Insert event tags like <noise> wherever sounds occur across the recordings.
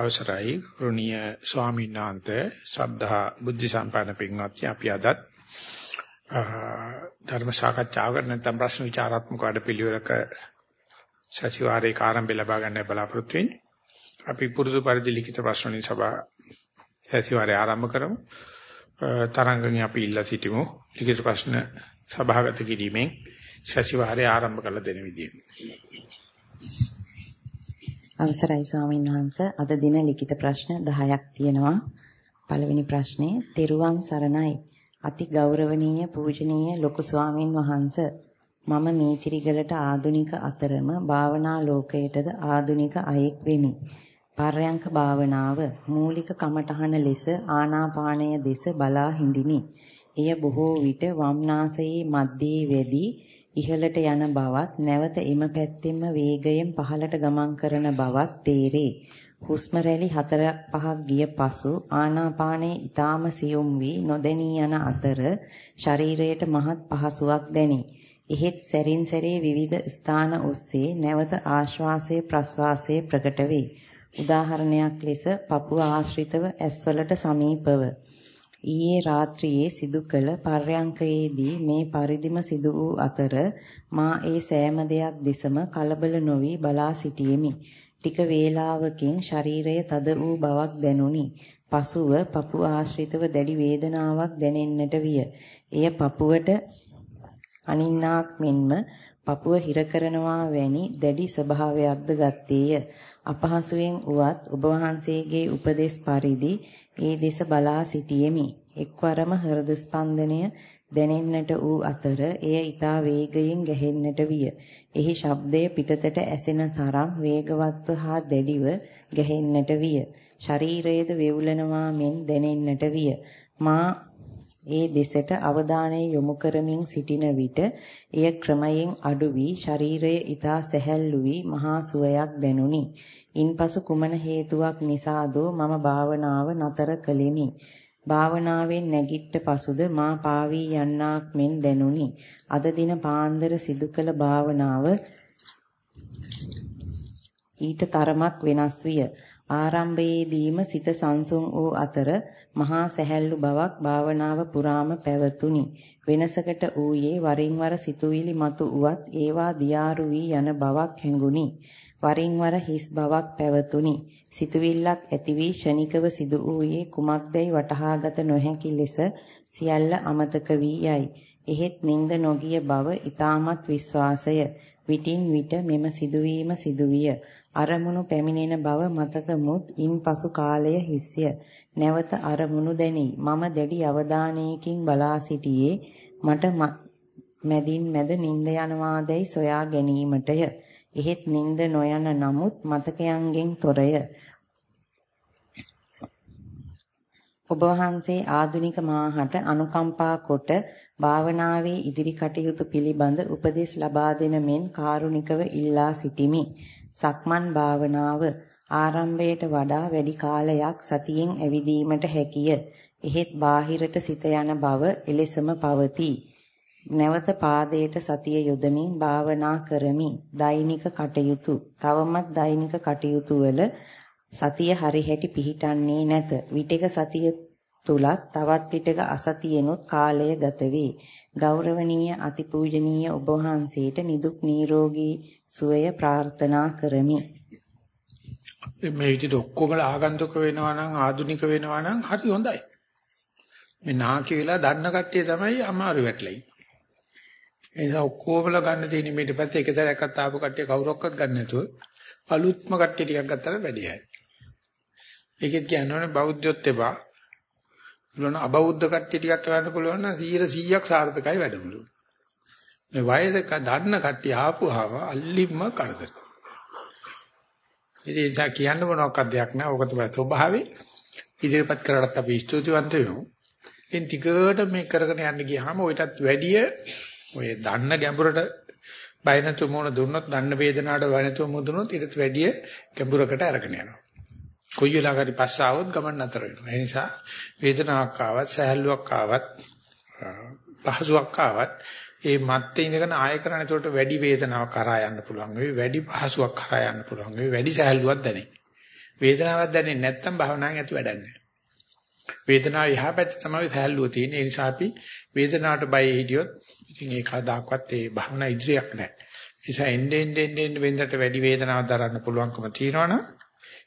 අවසරයි රුණිය ස්වාමීන් වහන්සේ ශ්‍රද්ධා බුද්ධ සම්පන්න පින්වත්නි අපි අදත් ධර්ම සාකච්ඡාවකට නැත්නම් ප්‍රශ්න විචාරාත්මක වැඩපිළිවෙලක සතිವಾರයේ ආරම්භය ලබා ගන්න බලාපොරොත්තු වෙන්නේ. අපි පුරුදු පරිදි ලිඛිත ප්‍රශ්න වලින් සභා සතිವಾರයේ ආරම්භ කරමු. තරංගණි අපි ඉල්ලා සිටිමු. ලිඛිත ප්‍රශ්න සභාගත කිරීමෙන් සතිವಾರයේ ආරම්භ කළ දෙන විදියට. Thank you. අවසරයි ස්වාමීන් වහන්ස අද දින ලිඛිත ප්‍රශ්න 10ක් තියෙනවා. පළවෙනි ප්‍රශ්නේ තෙරුවන් සරණයි. අති ගෞරවනීය පූජනීය ලොකු ස්වාමින් වහන්ස මම මේතිරිගලට ආදුනික අතරම භාවනා ලෝකයටද ආදුනික අයෙක් වෙමි. පර්යංක භාවනාව මූලික කමඨහන ලෙස ආනාපානය දෙස බලා හිඳිමි. එය බොහෝ විට වම්නාසයේ මැද්දේ වෙදී ඉහළට යන බවත් නැවත එම පැත්තෙන්ම වේගයෙන් පහළට ගමන් කරන බවත් තේරේ. හුස්ම රැලි 4ක් 5ක් ගිය පසු ආනාපානයේ ඊටාම සියුම් වී නොදැනී යන අතර ශරීරයට මහත් පහසුවක් දැනේ. එහෙත් සැරින් සැරේ විවිධ ස්ථාන ඔස්සේ නැවත ආශ්වාසයේ ප්‍රශ්වාසයේ ප්‍රකට වේ. උදාහරණයක් ලෙස පපුව ආශ්‍රිතව ඇස්වලට සමීපව ඊයේ රාත්‍රියේ සිදු කළ පර්යංකයේදී මේ පරිදිම සිදු වූ අතර මා ඒ සෑම දෙයක් දෙසම කලබල නොවි බලා සිටියෙමි. ටික වේලාවකින් ශරීරය තද වූ බවක් දැනුනි. පසුව පපු ආශ්‍රිතව දැඩි වේදනාවක් දැනෙන්නට විය. එය පපුවට අනින්නාක් මෙන්ම පපුව හිර කරනවා වැනි දැඩි ස්වභාවයක්ද ගත්තේය. අපහසුයෙන් උවත් ඔබ වහන්සේගේ උපදෙස් පරිදි ඒ දෙස බලා සිටියෙමි. එක්වරම හෘද ස්පන්දනය දැනෙන්නට වූ අතර එය ඊතා වේගයෙන් ගැහෙන්නට විය. එහි ශබ්දය පිටතට ඇසෙන තරම් වේගවත්ව හා දැඩිව ගැහෙන්නට විය. ශරීරයේද වේවුලනවා මෙන් දැනෙන්නට විය. මා ඒ දෙසට අවධානය යොමු කරමින් සිටින විට එය ක්‍රමයෙන් අඩු වී ශරීරය ඊතා සැහැල්ලු වී මහා සුවයක් දැනුනි. ඉන්පසු කුමන හේතුවක් නිසාදෝ මම භාවනාව නතර කළෙමි. භාවනාවෙන් නැගිට්ට පසුද මා පාවී යන්නාක් මෙන් දැනුනි. අද දින පාන්දර සිදු කළ භාවනාව ඊට තරමක් වෙනස් විය. ආරම්භයේදීම සිත සංසුන් වූ අතර මහා සැහැල්ලු බවක් භාවනාව පුරාම පැවතුනි. වෙනසකට ඌයේ වරින් වර සිතුවිලි මතු උවත් ඒවා දියාරු වී යන බවක් හැඟුනි. වරින් වර හිස් බවක් පැවතුනි. සිතුවිල්ලක් ඇති වී ෂණිකව සිදු වූයේ කුමක්දයි වටහාගත නොහැකි ලෙස සියල්ල අමතක වී යයි. එහෙත් නිින්ද නොගිය බව ඊටමත් විශ්වාසය. විටින් විට මෙම සිදුවීම සිදුවිය. අරමුණු පැමිණෙන බව මතකමුත් ඉන්පසු කාලය හිස්ය. නැවත අරමුණු දැනේ. මම දැඩි අවධානයකින් බලා සිටියේ මට මැදින් මැද නිින්ද යනවාදැයි සොයා ගැනීමටය. එහෙත් නිନ୍ଦ නොයන නමුත් මතකයන්ගෙන් තොරය. ඔබ වහන්සේ ආදුනික මාහට අනුකම්පා කොට භාවනාවේ ඉදිරි කටයුතු පිළිබඳ උපදෙස් ලබා දෙන මෙන් කාරුණිකව ඉල්ලා සිටිමි. සක්මන් භාවනාව ආරම්භයට වඩා වැඩි කාලයක් සතියෙන් ඇවිදීමට හැකිය. එහෙත් බාහිරට සිත යන බව එලෙසම පවතී. නැවත පාදයට සතිය යොදමින් භාවනා කරමි. දෛනික කටයුතු. තවමත් දෛනික කටයුතු වල සතිය හරි හැටි පිහිටන්නේ නැත. විටක සතිය තුලත් තවත් විටක අසතියෙනුත් කාලය ගත වේ. ගෞරවනීය අතිපූජනීය ඔබ වහන්සේට නිදුක් නිරෝගී සුවය ප්‍රාර්ථනා කරමි. මේ විදිහට ඔක්කොම ආගන්තුක වෙනවා නම් ආදුනික වෙනවා නම් හරි හොඳයි. මේ නාකි වෙලා දන්න කට්ටිය තමයි අමාරු වැටලයි. ඒ නිසා ඔක්කොමලා ගන්න තියෙන මේට පස්සේ එක සැරයක්වත් ආපු කට්ටිය කවුරක්වත් ගන්න නැතුව අලුත්ම කට්ටිය ටිකක් ගත්තාම වැඩි හයි. ඒකෙත් කියනවනේ බෞද්ධයොත් එපා. පුළුවන් අබෞද්ධ කට්ටිය ටිකක් කරන්න පුළුවන් නම් 100ක් සාර්ථකයි වැඩමුළු. මේ වයසක දන්න කට්ටිය ආපුවාම අල්ලිම කරදර. ඉතින් ඒක කියන්න මොනවාක්වත් දෙයක් නෑ. ඕක තමයි ස්වභාවය. ඉදිරිපත් කරලත් අපි ස්තුතිවන්ත වෙමු. ඉතින් ටිකට මේ කරගෙන යන්න ගියාම ඔයිටත් වැඩිය ඔය දන්න ගැඹුරට බය නැතුව මොන දුන්නොත් දන්න වේදනාවට බය නැතුව මුදුනොත් ඊටත් වැඩිය ගැඹුරකට අරගෙන යනවා. කොයි වෙලාවකරි පස්ස ආවොත් ගමන් නතර වෙනවා. ඒ නිසා වේදනාවක් ආවත් සහැල්ලුවක් ආවත් පහසුවක් ආවත් ඒ මත්තේ ඉඳගෙන ආය කරන ඒකට වැඩි වේදනාවක් කරා යන්න පුළුවන් වෙයි වැඩි පහසුවක් කරා යන්න පුළුවන් වෙයි වැඩි සහැල්ලුවක් දැනේ. වේදනාවක් දැනෙන්නේ නැත්නම් භාවනාවෙන් ඇති වැඩක් නැහැ. වේදනාව යහපැත්ත තමයි සහැල්ලුව තියෙන්නේ. ඒ නිසා අපි වේදනාවට බය හිටියොත් ඉතින් ඒක කවදාකවත් ඒ භාවනා ඉදිරියක් නැහැ. ඒ නිසා එන්නේ එන්නේ එන්නේ වෙනදට වැඩි වේදනාවක් දරන්න පුළුවන්කම තියෙනවනම්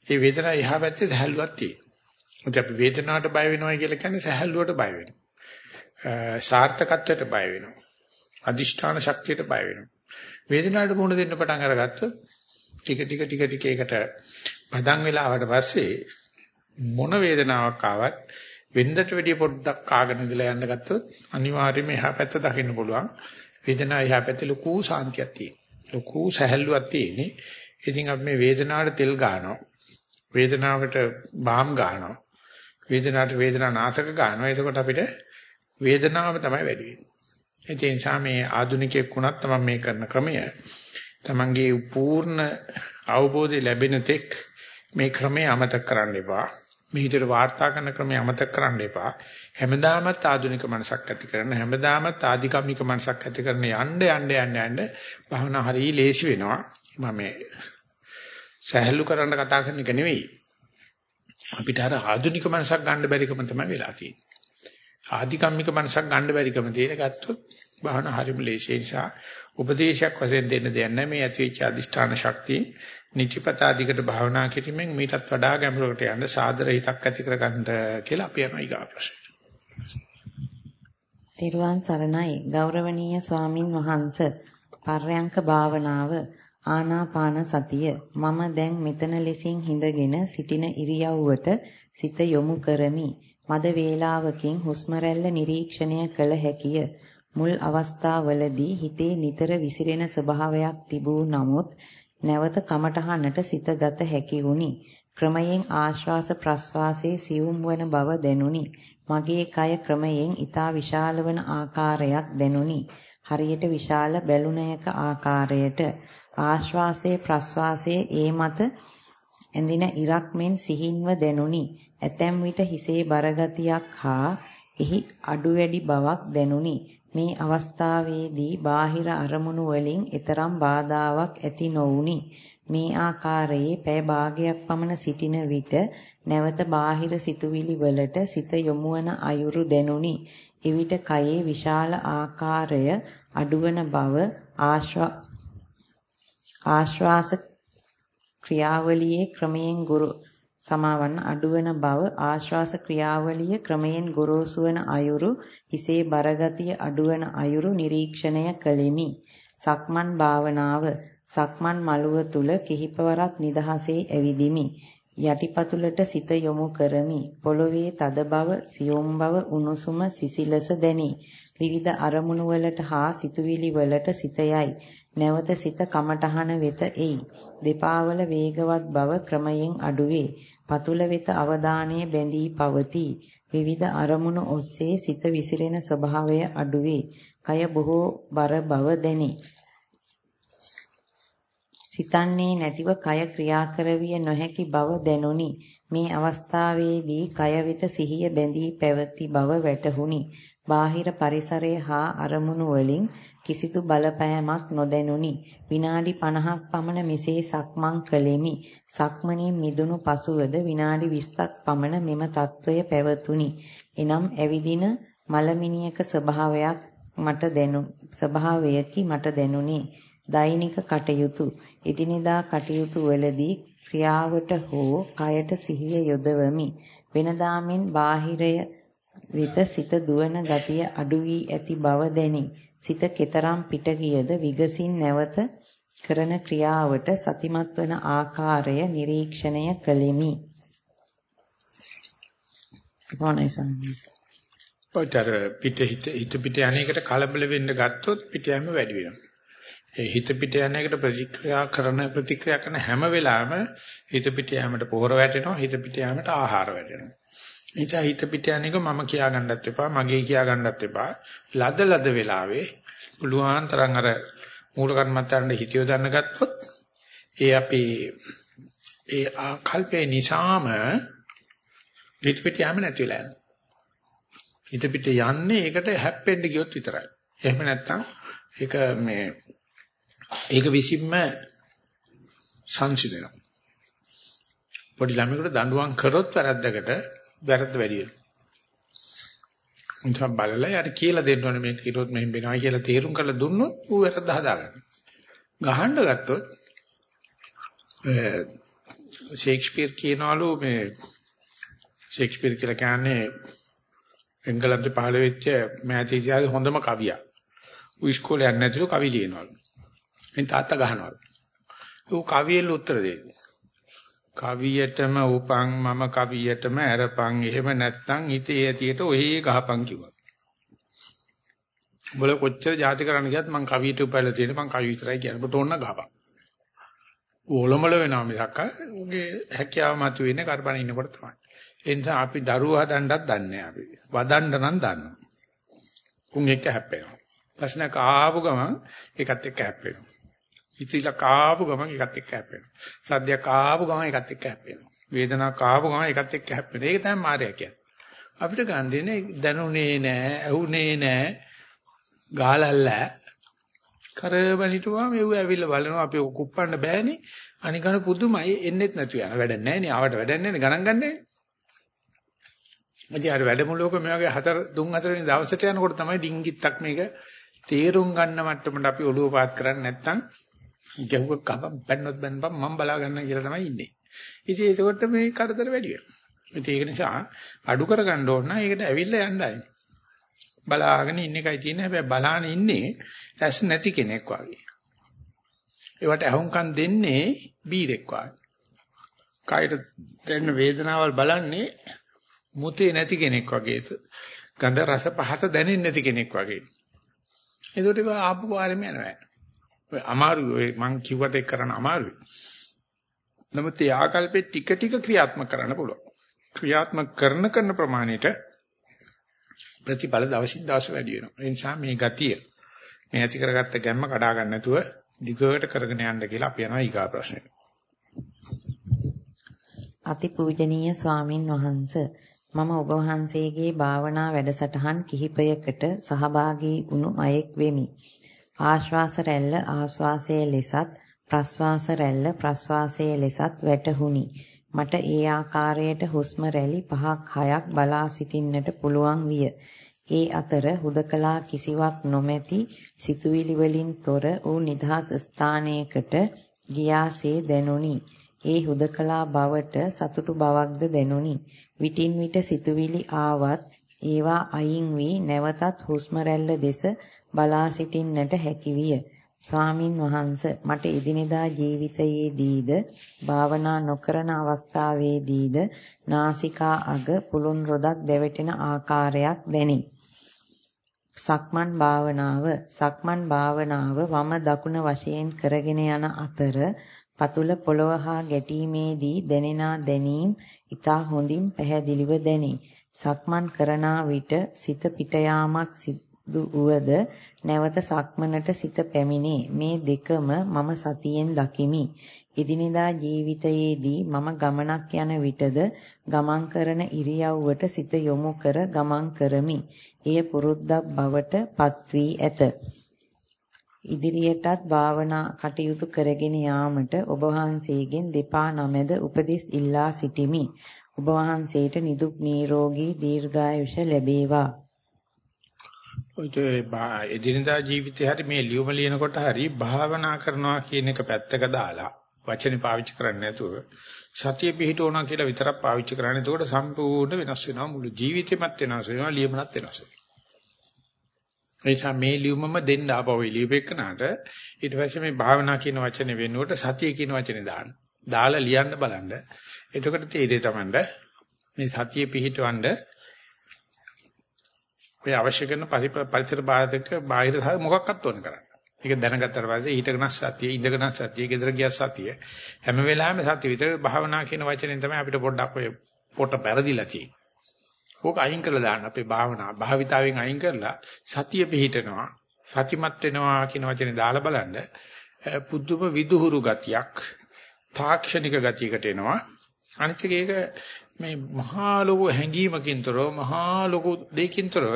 ඒ වේදනාව යහපැත්තේ සහැල්ලුවක් තියෙනවා. මොකද අපි වේදනාවට බය වෙනවා කියලා කියන්නේ සහැල්ලුවට බය වෙනවා. සාර්ථකත්වයට බය වෙනවා. අදිෂ්ඨාන ශක්තියට බය වෙනවා. වේදනාවට මුහුණ දෙන්න පටන් අරගත්තොත් ටික ටික ටික ටික ඒකට පදන් වෙලාවට පස්සේ මොන වේදනාවක් ආවත් වෙන්දට වැඩිය පොඩ්ඩක් කාගෙන ඉඳලා යන්න ගත්තොත් අනිවාර්යයෙන්ම එහා පැත්ත දකින්න පුළුවන්. වේදනාව එහා පැත්තේ ලොකු සාන්තියක් තියෙනවා. ලොකු සැහැල්ලුවක් තියෙන්නේ. ඉතින් අපි මේ වේදනාවට තෙල් ගන්නවා. වේදනාවට බාම් ගන්නවා. වේදනාවට වේදනා නාශක ගන්නවා. එතකොට අපිට වේදනාව තමයි වැඩි වෙන්නේ. ඒ නිසා මේ ආධුනිකයෙක් වුණත් තමයි මේ කරන ක්‍රමය. තමන්ගේ පූර්ණ අවබෝධය ලැබෙන තෙක් මේ ක්‍රමය අමතක කරන්න එපා. මේ විදිහට වාර්තා කරන ක්‍රමය අමතක කරන්න එපා. හැමදාමත් ආධුනික මනසක් ඇති කරන හැමදාමත් ආධිකම්මික මනසක් ඇති කරන යන්න යන්න යන්න යන්න භවනා හරිය ලේසි වෙනවා. මම මේ සහැල්ලු කරන්න කතා කරන එක නෙවෙයි. අපිට අර ආධුනික මනසක් ගන්න බැරිකම තමයි වෙලා තියෙන්නේ. ආධිකම්මික මනසක් ගන්න බැරිකම තියෙන ගත්තොත් භවනා හරිය ලේසි නිසා උපදේශයක් වශයෙන් දෙන්න දෙයක් නැහැ. මේ ඇතිවෙච්ච අදිෂ්ඨාන ශක්තිය නිතිපතා දිගට භාවනා කිරීමෙන් මීටත් වඩා ගැඹුරකට යන්න සාදර හිතක් ඇති කරගන්න කියලා අපි යනවා ඊගා ප්‍රශ්න. තිරුවන් සරණයි. ගෞරවනීය ස්වාමින් වහන්ස පර්යංක භාවනාව ආනාපාන සතිය මම දැන් මෙතන ලෙසින් හිඳගෙන සිටින ඉරියව්වට සිත යොමු කරමි. මද වේලාවකින් හුස්ම රැල්ල නිරීක්ෂණය කළ හැකිය. මුල් අවස්ථාවවලදී හිතේ නිතර විසිරෙන ස්වභාවයක් තිබූ නමුත් නැවත කමටහනට සිතගත හැකි වුනි. ක්‍රමයෙන් ආශ්වාස ප්‍රශ්වාසයේ සියුම් වන බව දැනුනි. මගේ කය ක්‍රමයෙන් ඊතා විශාල වන ආකාරයක් දැනුනි. හරියට විශාල බැලුනයක ආකාරයට ආශ්වාසයේ ප්‍රශ්වාසයේ ඒ මත ඇඳින ඉරක් මෙන් සිහින්ව දැනුනි. ඇතැම් විට හිසේ බරගතියක් හා එහි අඩු වැඩි බවක් දැනුනි. මේ අවස්ථාවේදී බාහිර අරමුණු වලින් ඊතරම් බාධාවක් ඇති නොවුනි. මේ ආකාරයේ පැය භාගයක් පමණ සිටින විට නැවත බාහිර සිතුවිලි වලට සිත යොමු වන අයුරු දැනුනි. එවිට කයේ විශාල ආකාරය අඩුවන බව ආශ්වාස ක්‍රියාවලියේ ක්‍රමයෙන් ගුරු සමාවන්න අඩුවන බව ආශ්වාස ක්‍රියාවලිය ක්‍රමයෙන් ගොරෝසු වන අයුරු හිසේ බරගතිය අඩුවන අයුරු නිරීක්ෂණය කළෙමි. සක්මන් භාවනාව සක්මන් මළුව තුල කිහිපවරක් නිදහසේ ඇවිදිමි. යටිපතුලට සිත යොමු කරමි. පොළොවේ තද බව, සියොම් බව, උණුසුම සිසිලස දැනේ. විවිධ අරමුණු වලට හා සිතුවිලි වලට සිත යයි. නැවත සිත කමටහන වෙත එයි. දෙපා වල වේගවත් බව ක්‍රමයෙන් අඩුවේ. පතුල වෙත අවධානය බැඳී පවතී. විවිධ අරමුණු ඔස්සේ සිත විසිරෙන ස්වභාවය අඩුවේ. කය බොහෝ බර බව දැනේ. සිතන්නේ නැතිව කය ක්‍රියා කරවිය නොහැකි බව දැනුනි. මේ අවස්ථාවේදී කය වෙත සිහිය බැඳී පැවති බව වැටහුණි. බාහිර පරිසරය හා අරමුණු වලින් කිසිදු බලපෑමක් නොදැනුනි. විනාඩි 50ක් පමණ මෙසේ සක්මන් කළෙමි. සක්මණේ මිදුණු පසුවද විනාඩි 20ක් පමණ මෙම తত্ত্বය පැවතුනි. එනම් ඇවිදින මලමිනියක ස්වභාවයක් මට දැනු ස්වභාවයකි මට දැනුනි. දෛනික කටයුතු එදිනෙදා කටයුතු වලදී ක්‍රියාවට හෝ කයට සිහිය යොදවමි. වෙනදා මෙන් බාහිරය විත සිත දුවන ගතිය අඩු වී ඇති බව දැනේ. සිත කෙතරම් පිට ගියද විගසින් නැවත කරන ක්‍රියාවට සතිමත් වන ආකාරය නිරීක්ෂණය කළෙමි. කොහොනයිසන්. පොතර පිට හිත හිත පිට යන්නේකට කලබල වෙන්න ගත්තොත් පිට යෑම වැඩි වෙනවා. ඒ හිත පිට යන්නේකට ප්‍රතික්‍රියා කරන ප්‍රතික්‍රියා කරන හැම වෙලාවෙම හිත පිට යෑමට පොහොර වැටෙනවා හිත පිට යෑමට ආහාර වැටෙනවා. එනිසා හිත පිට යන්නේක මම කියා ගන්නත් එපා මගේ කියා ගන්නත් එපා. ලද ලද වෙලාවේ පුළුවන් තරම් අර මූල කර්මත්තරන්ට හිතියෝ දන්න ගත්තොත් ඒ අපේ ඒ ආකල්පේ නිසාම පිට පිට යෑම නැති වෙලා යනවා. හිත පිට යන්නේ ඒකට හැප්පෙන්න ගියොත් විතරයි. එහෙම නැත්නම් ඒක මේ ඒක විසින්ම සංසිඳනවා. පොඩි ළමයෙකුට දඬුවම් කරොත් වැරද්දකට වැරද්ද වැඩි වෙනවා. උන්ට බලලා යාට කියලා දෙන්න ඕනේ මේක කිරුවොත් මෙහෙම වෙනවා කියලා තීරුම් කරලා දුන්නොත් ඌ වැරද්ද හදාගන්න. ගහන්න ගත්තොත් ෂේක්ස්පියර් කියනවලු මේ ෂේක්ස්පියර් කියලා කියන්නේ එංගලන්තේ පහළ වෙච්ච මෑත ඉතිහාසයේ හොඳම කවියා. ඌ ඉස්කෝලේ යන්නේ නැතිලු කවි ලියනවලු. එන් තාත්තා ගහනවලු. ඌ කවියෙල් උත්තර දෙන්නේ. කවියටම උපන් මම කවියටම ඇරපන් එහෙම නැත්නම් හිතේ ඇතියට ඔහේ ගහපන් කිව්වා. බල කොච්චර જાති කරන්න ගියත් මං කවියට උපයලා තියෙන මං කවි විතරයි කියනකොට ඕන්න ගහපන්. ඕලොමල වෙනවා මිසක් උගේ හැකියාව මත වෙන්නේ කරබන ඉන්නකොට තමයි. ඒ නිසා අපි දරුවෝ හදන්නත් දන්නේ අපි. වදන්න නම් දන්නවා. උන් එක්ක හැප්පෙනවා. ප්‍රශ්නක ආපු ගමන් ඒකත් එක්ක හැප්පෙනවා. හිතිලා කාපු ගමන් ඒකත් එක්ක හැප්පෙනවා. සද්දයක් කාපු ගමන් ඒකත් එක්ක හැප්පෙනවා. වේදනාවක් කාපු ගමන් ඒකත් එක්ක හැප්පෙනවා. ඒක තමයි මායя කියන්නේ. අපිට ගන්න දෙන්නේ දැනුනේ නෑ, ඇහුනේ නෑ, ගාලල්ල කරබනිටුවා මෙව ඇවිල්ලා බලනවා අපි කුප්පන්න බෑනේ. අනිකන පුදුමයි එන්නෙත් නැතු යන වැඩ නැහැ නේ. ආවට වැඩක් නැහැ නේ ගණන් ගන්නෑ. මදී අර වැඩමුළුවක මේ වගේ හතර තුන් හතරවෙනි දවසට යනකොට තමයි ඩිංගිත්තක් මේක තේරුම් ගන්න මට්ටමට අපි ඔළුව පාත් කරන්නේ නැත්නම් ගැහුවක් කපම් පැන්නොත් බැනපම් මම බලා ගන්න කියලා තමයි ඉන්නේ. ඉතින් ඒකට මේ කරදර වැඩි වෙනවා. ඒක නිසා අඩු කරගන්න ඕන නම් ඒකට ඇවිල්ලා යන්නයි. බලාගෙන ඉන්න එකයි තියෙන්නේ. හැබැයි බලාන ඉන්නේ ඇස් නැති කෙනෙක් වගේ. ඒවට අහුම්කම් දෙන්නේ බීරෙක් වගේ. කායට දැනෙන වේදනාවල් බලන්නේ මුතේ නැති කෙනෙක් වගේ. ගන්ධ රස පහත දැනෙන්නේ නැති කෙනෙක් වගේ. ඒකට ඒක ආපු පාරෙම යනවා. අමාරුයි මං කිව්වට ඒක කරන්න අමාරුයි. නමුත් ඒ ආකල්පේ ටික ටික ක්‍රියාත්මක කරන්න පුළුවන්. ක්‍රියාත්මක කරන කරන ප්‍රමාණයට ප්‍රතිඵල දවසින් දවස වැඩි වෙනවා. ඒ නිසා මේ ගතිය මේ ඇති කරගත්ත ගැම්ම කඩා ගන්න නැතුව දිගට කරගෙන යන්න කියලා අපි යනවා ඊගා ප්‍රශ්නෙට. අතිපූජනීය ස්වාමින් වහන්සේ මම ඔබ වහන්සේගේ භාවනා වැඩසටහන් කිහිපයකට සහභාගී වුණු අයෙක් වෙමි. ආශ්වාස රැල්ල ආශ්වාසයේ ලෙසත් ප්‍රශ්වාස රැල්ල ප්‍රශ්වාසයේ ලෙසත් වැටහුණි. මට ඒ ආකාරයට හුස්ම රැලි 5ක් 6ක් බලා සිටින්නට පුළුවන් විය. ඒ අතර හුදකලා කිසිවක් නොමැති සිතුවිලි වලින් තොර වූ නිදහස් ස්ථානයකට ගියාසේ දැනුනි. ඒ හුදකලා බවට සතුටු බවක්ද දැනුනි. විටින් විට සිතුවිලි ආවත් ඒවා අයින් වී නැවතත් හුස්ම රැල්ල දෙස බලා සිටින්නට හැකිවිය. ස්වාමින් වහන්ස මට එදිනෙදා ජීවිතයේදීද භාවනා නොකරන අවස්ථාවේදීද නාසිකා අග පුළුන් රොදක් දැවෙටෙන ආකාරයක් දැනේ. සක්මන් භාවනාව සක්මන් භාවනාව වම දකුණ වශයෙන් කරගෙන යන අතර පතුල පොළව හා ගැටීමේදී දැනෙනා දැනීම් ඊතා හොඳින් පැහැදිලිව දැනේ. සක්මන් කරනා විට සිත පිට යාමක් දුවද නැවත සක්මනට සිත පැමිණේ. මේ දෙකම මම සතියෙන් දකිමි. එදිනෙදා ජීවිතයේදී මම ගමනක් යන විටද ගමන් කරන ඉරියව්වට සිත යොමු කර ගමන් කරමි. එය පුරුද්දක් බවට පත්වී ඇත. ඉදිරියටත් භාවනා කටයුතු කරගෙන යාමට ඔබ වහන්සේගෙන් දෙපා නමෙද උපදෙස් ඉල්ලා සිටිමි. ඔබ වහන්සේට නිදුක් නිරෝගී දීර්ඝායුෂ ලැබේවා. ඔය එදිනදා ජීවිතේ හරි මේ ලියුම ලියනකොට හරි භාවනා කරනවා කියන එක පැත්තක දාලා වචනේ පාවිච්චි කරන්නේ නැතුව සතිය පිහිටවනවා කියලා විතරක් පාවිච්චි කරන්නේ. එතකොට සම්පූර්ණ වෙනස් වෙනවා මුළු ජීවිතෙමත් වෙනස් වෙනවා ලියමනත් වෙනස් වෙනවා. එනිසා මේ ලියුමම දෙන්න ආපහු ලියපෙන්නට ඊට පස්සේ මේ භාවනා කියන වචනේ වෙනුවට සතිය කියන වචනේ දාන්න. දාලා ලියන්න බලන්න. එතකොට තේරෙයි තමන්ට මේ සතිය පිහිටවන්න ඔය අවශ්‍ය කරන පරිසර බාධක බාහිර මොකක්වත් ඕන කරන්නේ. ඒක දැනගත්තට පස්සේ ඊටගෙන සතිය, ඉඳගෙන සතිය, gedara ගිය සතිය හැම වෙලාවෙම සතිය විතර භාවනා කියන වචනෙන් තමයි අපිට පොඩ්ඩක් ඔය පොට පෙරදිලා තියෙන්නේ. ඕක අයින් කරලා දාන්න අපේ භාවනා භාවිතාවෙන් අයින් කරලා සතිය පිහිටනවා, සතිමත් වෙනවා කියන වචනේ දාලා බලන්න පුදුම විදුහුරු ගතියක්, තාක්ෂණික ගතියකට එනවා. අනිත් එක මේ මහා ලොකු හැඟීමකින් තොරව මහා ලොකු දෙයකින් තොරව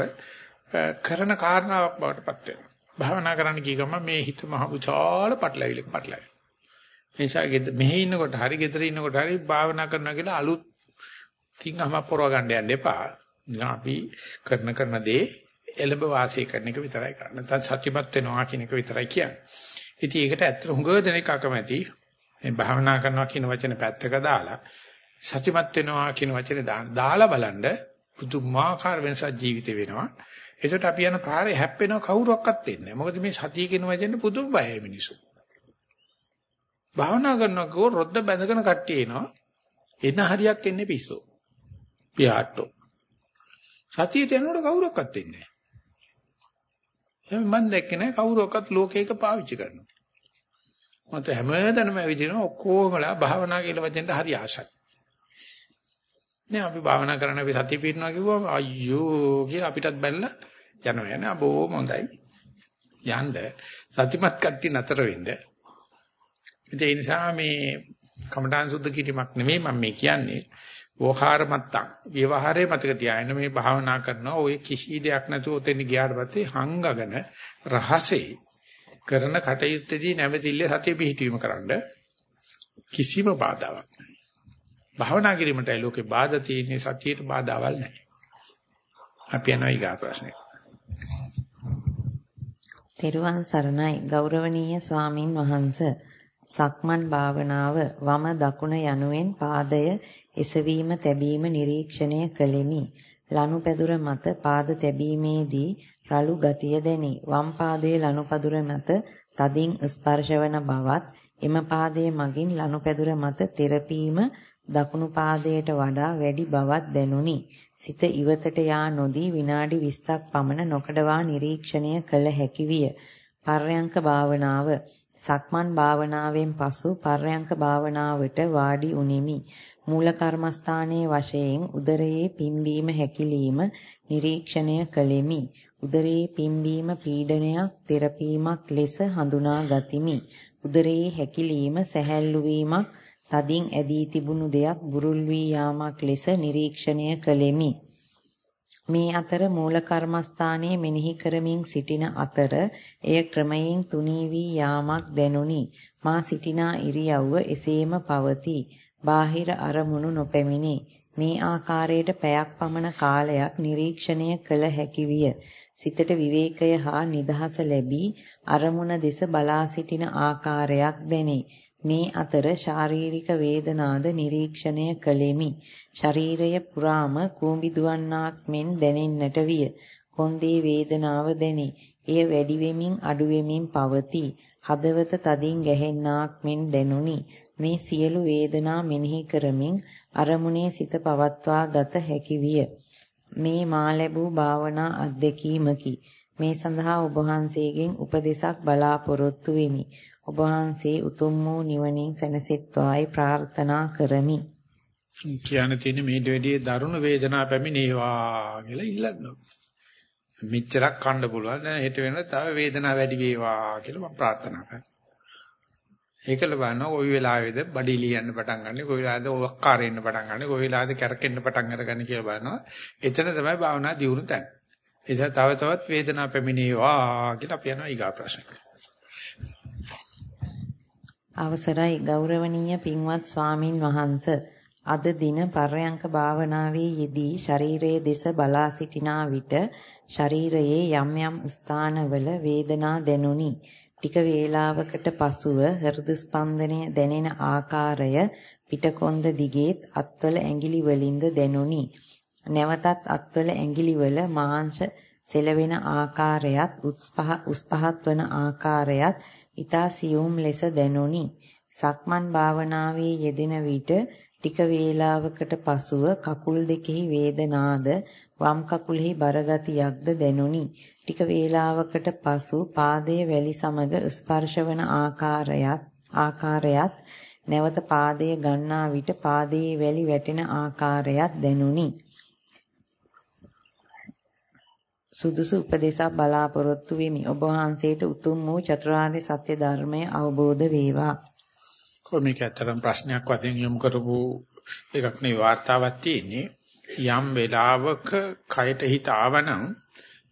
කරන කාරණාවක් බවට පත් වෙනවා. භාවනා කරන්න කිය ගමන් මේ හිත මහ විශාල පටලැවිලක පටලැවෙනවා. නිසා මෙහෙ ඉන්නකොට හරි ගෙදර ඉන්නකොට හරි භාවනා කරනවා කියලා අලුත් තින්ගම පොරව ගන්න යන්න එපා. අපි කරන කරන දේ එළඹ වාසය කරන එක විතරයි කරන්නේ. නැත්නම් සත්‍යමත් වෙනවා කියන එක විතරයි කියන්නේ. ඉතින් ඒකට ඇත්තට හුඟ දෙනෙක් අකමැති. මේ භාවනා කරනවා කියන වචනේ පැත්තක දාලා සත්‍යමත් වෙනවා කියන වචනේ දාලා බලන්න පුදුමාකාර වෙනසක් ජීවිතේ වෙනවා. ඒකට අපි යන පාරේ හැප්පෙනව කවුරක්වත් දෙන්නේ නැහැ. මොකද මේ සතිය කියන වචනේ පුදුම බයයි මිනිස්සු. භාවනා කරනකොට රොද්ද බැඳගෙන කට්ටිය එනවා. එන හරියක් එන්නේ පිස්සෝ. පියාට්ටෝ. සතියට යනකොට කවුරක්වත් දෙන්නේ නැහැ. එහෙනම් මම දැක්කේ නැහැ කවුරක්වත් ලෝකයක පාවිච්චි කරනවා. මත හැමදැනම ඇවිදිනවා ඔක්කොමලා භාවනා කියලා වචෙන්ට හරි ආසයි. නේ අපි භාවනා කරන්න අපි සතිය පිටනවා කිව්වම අයියෝ කියලා අපිටත් බැලලා යනවා යන්නේ අබෝ හොඳයි. යන්න සතිමත් කට්ටිය නතර වෙන්න. ඒ නිසා මේ කමඨාන් සුද්ධ කිරීමක් නෙමෙයි මම මේ කියන්නේ. වෝහාර මත්තම් විවහාරයේ මතක තියාගෙන මේ භාවනා කරනවා ඔය කිසි දෙයක් නැතුව ඔතෙන් ගියාට පස්සේ හංගගෙන රහසේ කරන කටයුත්තේදී නැවතිල්ල සතිය පිහිටීම කරන්න කිසිම බාධාවක් නැහැ. භාවනා කිරීමටයි ලෝකේ බාධා තියෙන්නේ සතියට බාධාවල් නැහැ. අපි යනවා ඊගා ප්‍රශ්නෙට. තෙරුවන් සරණයි ගෞරවනීය ස්වාමින් වහන්ස සක්මන් භාවනාව වම දකුණ යනුවෙන් පාදය එසවීම තැබීම නිරීක්ෂණය කළෙමි. ලනුපැදුර මත පාද තැබීමේදී රළු ගතිය දැනේ. වම් පාදයේ ලනුපැදුර මත තදින් ස්පර්ශවන බවත් එම පාදයේ මගින් ලනුපැදුර මත තෙරපීම දකුණු පාදයට වඩා වැඩි බවක් දැනුනි. සිත ඉවතට යා නොදී විනාඩි 20ක් පමණ නොකඩවා නිරීක්ෂණය කළ හැකි විය. පර්යංක භාවනාව සක්මන් භාවනාවෙන් පසු පර්යංක භාවනාවට වාඩි උනිමි. මූල කර්මස්ථානයේ වශයෙන් උදරයේ පිම්බීම හැකිලිම නිරීක්ෂණය කළෙමි. උදරයේ පිම්බීම පීඩනයක් තෙරපීමක් ලෙස හඳුනා ගතිමි. උදරයේ හැකිලිම සැහැල්ලු වීමක් තදින් ඇදී තිබුණු දෙයක් බුරුල් වී යාමක් ලෙස නිරීක්ෂණය කළෙමි. මේ අතර මූල කර්මස්ථානයේ මෙනෙහි කරමින් සිටින අතර එය ක්‍රමයෙන් තුනී වී යාමක් දැනුනි. මා සිටිනා ඉරියව්ව එසේම පවතී. බාහිර අරමුණු නොපැමිණේ. මේ ආකාරයට පැයක් පමණ කාලයක් නිරීක්ෂණය කළ හැකි විය. සිතට විවේකය හා නිදහස ලැබී අරමුණ දෙස බලා සිටින ආකාරයක් දැනේ. මේ අතර ශාරීරික වේදනාද නිරීක්ෂණය කළෙමි. ශරීරය පුරාම කූඹි දුවන්නාක් මෙන් දැනෙන්නට විය. කොන්දේ වේදනාව දැනේ. එය වැඩි වෙමින් අඩු වෙමින් පවතී. හදවත තදින් ගැහෙන්නාක් මෙන් දැනුනි. මේ සියලු වේදනා මෙනෙහි කරමින් අරමුණේ සිත පවත්වා ගත හැකි විය. මේ මා ලැබූ භාවනා අත්දැකීමකි. මේ සඳහා ඔබ වහන්සේගෙන් උපදෙසක් බලාපොරොත්තු වෙමි. ඔබ වහන්සේ උතුම් වූ නිවනින් සැනසෙත්වායි ප්‍රාර්ථනා කරමි. කියන්න තියෙන මේ දෙවිදියේ දරුණු වේදනා පැමිණේවා කියලා ඉල්ලන්න. මෙච්චරක් කන්න පුළුවන්. හෙට වෙන තව වේදනාව වැඩි වේවා කියලා මම ප්‍රාර්ථනා කරනවා. ඒකල බලනවා කොයි වෙලාවේද බඩි ලියන්න පටන් ගන්න, කොයි වෙලාවේද ඔක්කාරෙන්න පටන් ගන්න, කොයි වෙලාවේද කැරකෙන්න පටන් අරගන්න කියලා බලනවා. එතන තමයි භාවනා දියුණු තැන. ඒ නිසා තව තවත් වේදනාව පැමිණේවා කියලා අපි යනවා ඊගා ප්‍රශ්නයට. අවසරයි ගෞරවනීය පින්වත් ස්වාමින් වහන්ස අද දින පර්යංක භාවනාවේ යෙදී ශරීරයේ දෙස බලා සිටිනා විට ශරීරයේ යම් යම් ස්ථානවල වේදනා දැනුනි. ටික වේලාවකට පසුව හෘද ස්පන්දනය දැනෙන ආකාරය පිටකොන්ද දිගේත් අත්වල ඇඟිලි වලින්ද දැනුනි. නැවතත් අත්වල ඇඟිලි වල මාංශ සෙලවෙන ආකාරයත් උස් පහත් වන ආකාරයත් ඊතා සියුම් ලෙස දැනුනි. සක්මන් භාවනාවේ යෙදෙන විට ටික වේලාවකට පසුව කකුල් දෙකෙහි වේදනාද වම් කකුලෙහි බරගතියක්ද දැනුනි. ටික වේලාවකට පසු පාදයේ වැලි සමග ස්පර්ශවන ආකාරයත් ආකාරයත් නැවත පාදයේ ගන්නා විට පාදයේ වැලි වැටෙන ආකාරයත් දැනුනි. සුදුසු උපදේශක් බලාපොරොත්තු වෙමි. ඔබ වහන්සේට උතුම් වූ චතුරාර්ය සත්‍ය ධර්මය අවබෝධ වේවා. කොමික අතරම් ප්‍රශ්නයක් වශයෙන් යොමු කරපු එකක් නේ වාර්තාවක් තියෙන්නේ. යම් වෙලාවක කයට හිත ආවනම්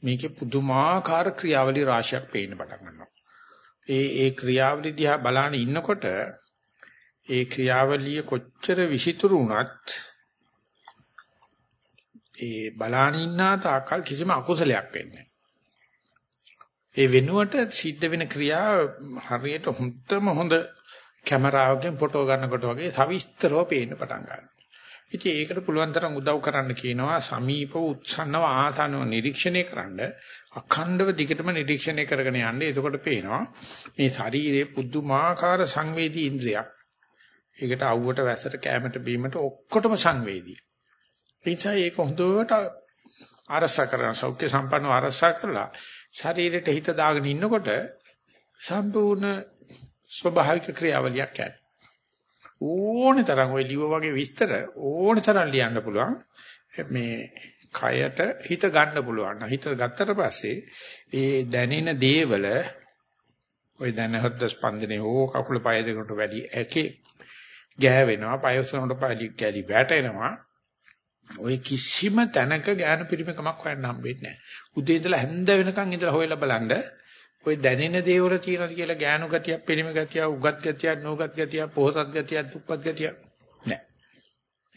මේකේ පුදුමාකාර ක්‍රියාවලි රාශියක් පේන්න පටන් ගන්නවා. ඒ ඒ ක්‍රියාවලි දිහා බලන ඉන්නකොට ඒ ක්‍රියාවලිය කොච්චර විසිතුරු වුණත් ඒ බලාන ඉන්නා තාකල් කිසිම අකුසලයක් වෙන්නේ ඒ වෙනුවට සිද්ධ වෙන ක්‍රියා හරියට හොඳම හොඳ කැමරාවකින් ෆොටෝ ගන්නකොට වගේ සවිස්තරව පේන්න පටන් ගන්නවා. ඉතින් ඒකට පුළුවන් තරම් උදව් කරන්න කියනවා සමීප උත්සන්නව ආසනව නිරීක්ෂණය කරන්න අඛණ්ඩව දිගටම නිරීක්ෂණය කරගෙන යන්න. එතකොට පේනවා මේ ශරීරයේ පුදුමාකාර සංවේදී ඉන්ද්‍රියක්. ඒකට අවුවට වැසට කැමට බීමට ඔක්කොටම සංවේදී. එනිසා ඒක හොඳට ආරසා කරන සෞඛ්‍ය සම්පන්නව ආරසා කරලා ශරීරයට හිත දාගෙන ඉන්නකොට සම්පූර්ණ ස්වභාවික ක්‍රියාවලියක් යන ඕනේ තරම් ওই ලිව වගේ විස්තර ඕනේ තරම් ලියන්න පුළුවන් මේ කයට හිත ගන්න පුළුවන් හිත ගත්තට පස්සේ ඒ දැනෙන දේවල ওই දැන හෘද ස්පන්දනේ ඕ කකුල පය දෙකට වැඩි ඇකේ ගෑවෙනවා පය උසනට පය කැලි වැටෙනවා ඔය කිසිම තැනක ඥාන පිරිමකමක් හොයන්න හම්බෙන්නේ නැහැ. උදේ ඉඳලා හැන්ද වෙනකන් ඉඳලා හොයලා බලන්න ඔය දැනෙන දේවල තියෙනවද කියලා ඥානු ගතිය, පිරිම ගතිය, උගත් ගතිය, නෝගත් ගතිය, පොහසත් ගතිය, දුක්පත් ගතිය නැහැ.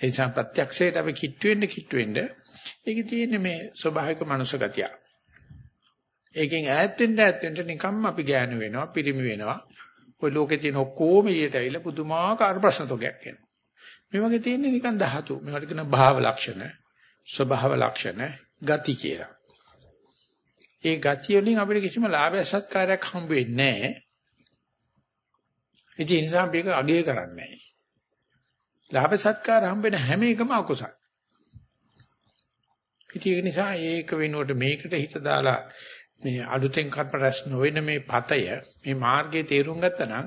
ඒ නිසා ප්‍රත්‍යක්ෂයට අපි කිට්ටු වෙන්න කිට්ටු වෙන්න ඒකේ තියෙන මේ ස්වභාවික මනුෂ්‍ය ගතිය. ඒකෙන් ඈත් වෙන්න ඈත් වෙන්න නිකම්ම අපි ඥාන වෙනවා, පිරිමි වෙනවා. ඔය ලෝකේ තියෙන ඔක්කොම ඊට ඇවිල්ලා පුදුමාකාර ප්‍රශ්න තෝගයක් එනවා. මේ වගේ තියෙන්නේ නිකන් ධාතු. මේවට කියන භාව ලක්ෂණ, ස්වභාව ලක්ෂණ, ගති කියලා. ඒ ගති වලින් අපිට කිසිම ලාභය සත්කාරයක් හම්බ වෙන්නේ නැහැ. ඒ නිසා අපි ඒක අගය කරන්නේ නැහැ. ලාභ සත්කාර හම්බ වෙන හැම එකම අකුසල. ඉතින් ඒ නිසා ඒක වෙනුවට මේකට හිත දාලා මේ අලුතෙන් කර්ම රැස් නොවන මේ පතය මේ මාර්ගයේ තේරුම් ගත්තා නම්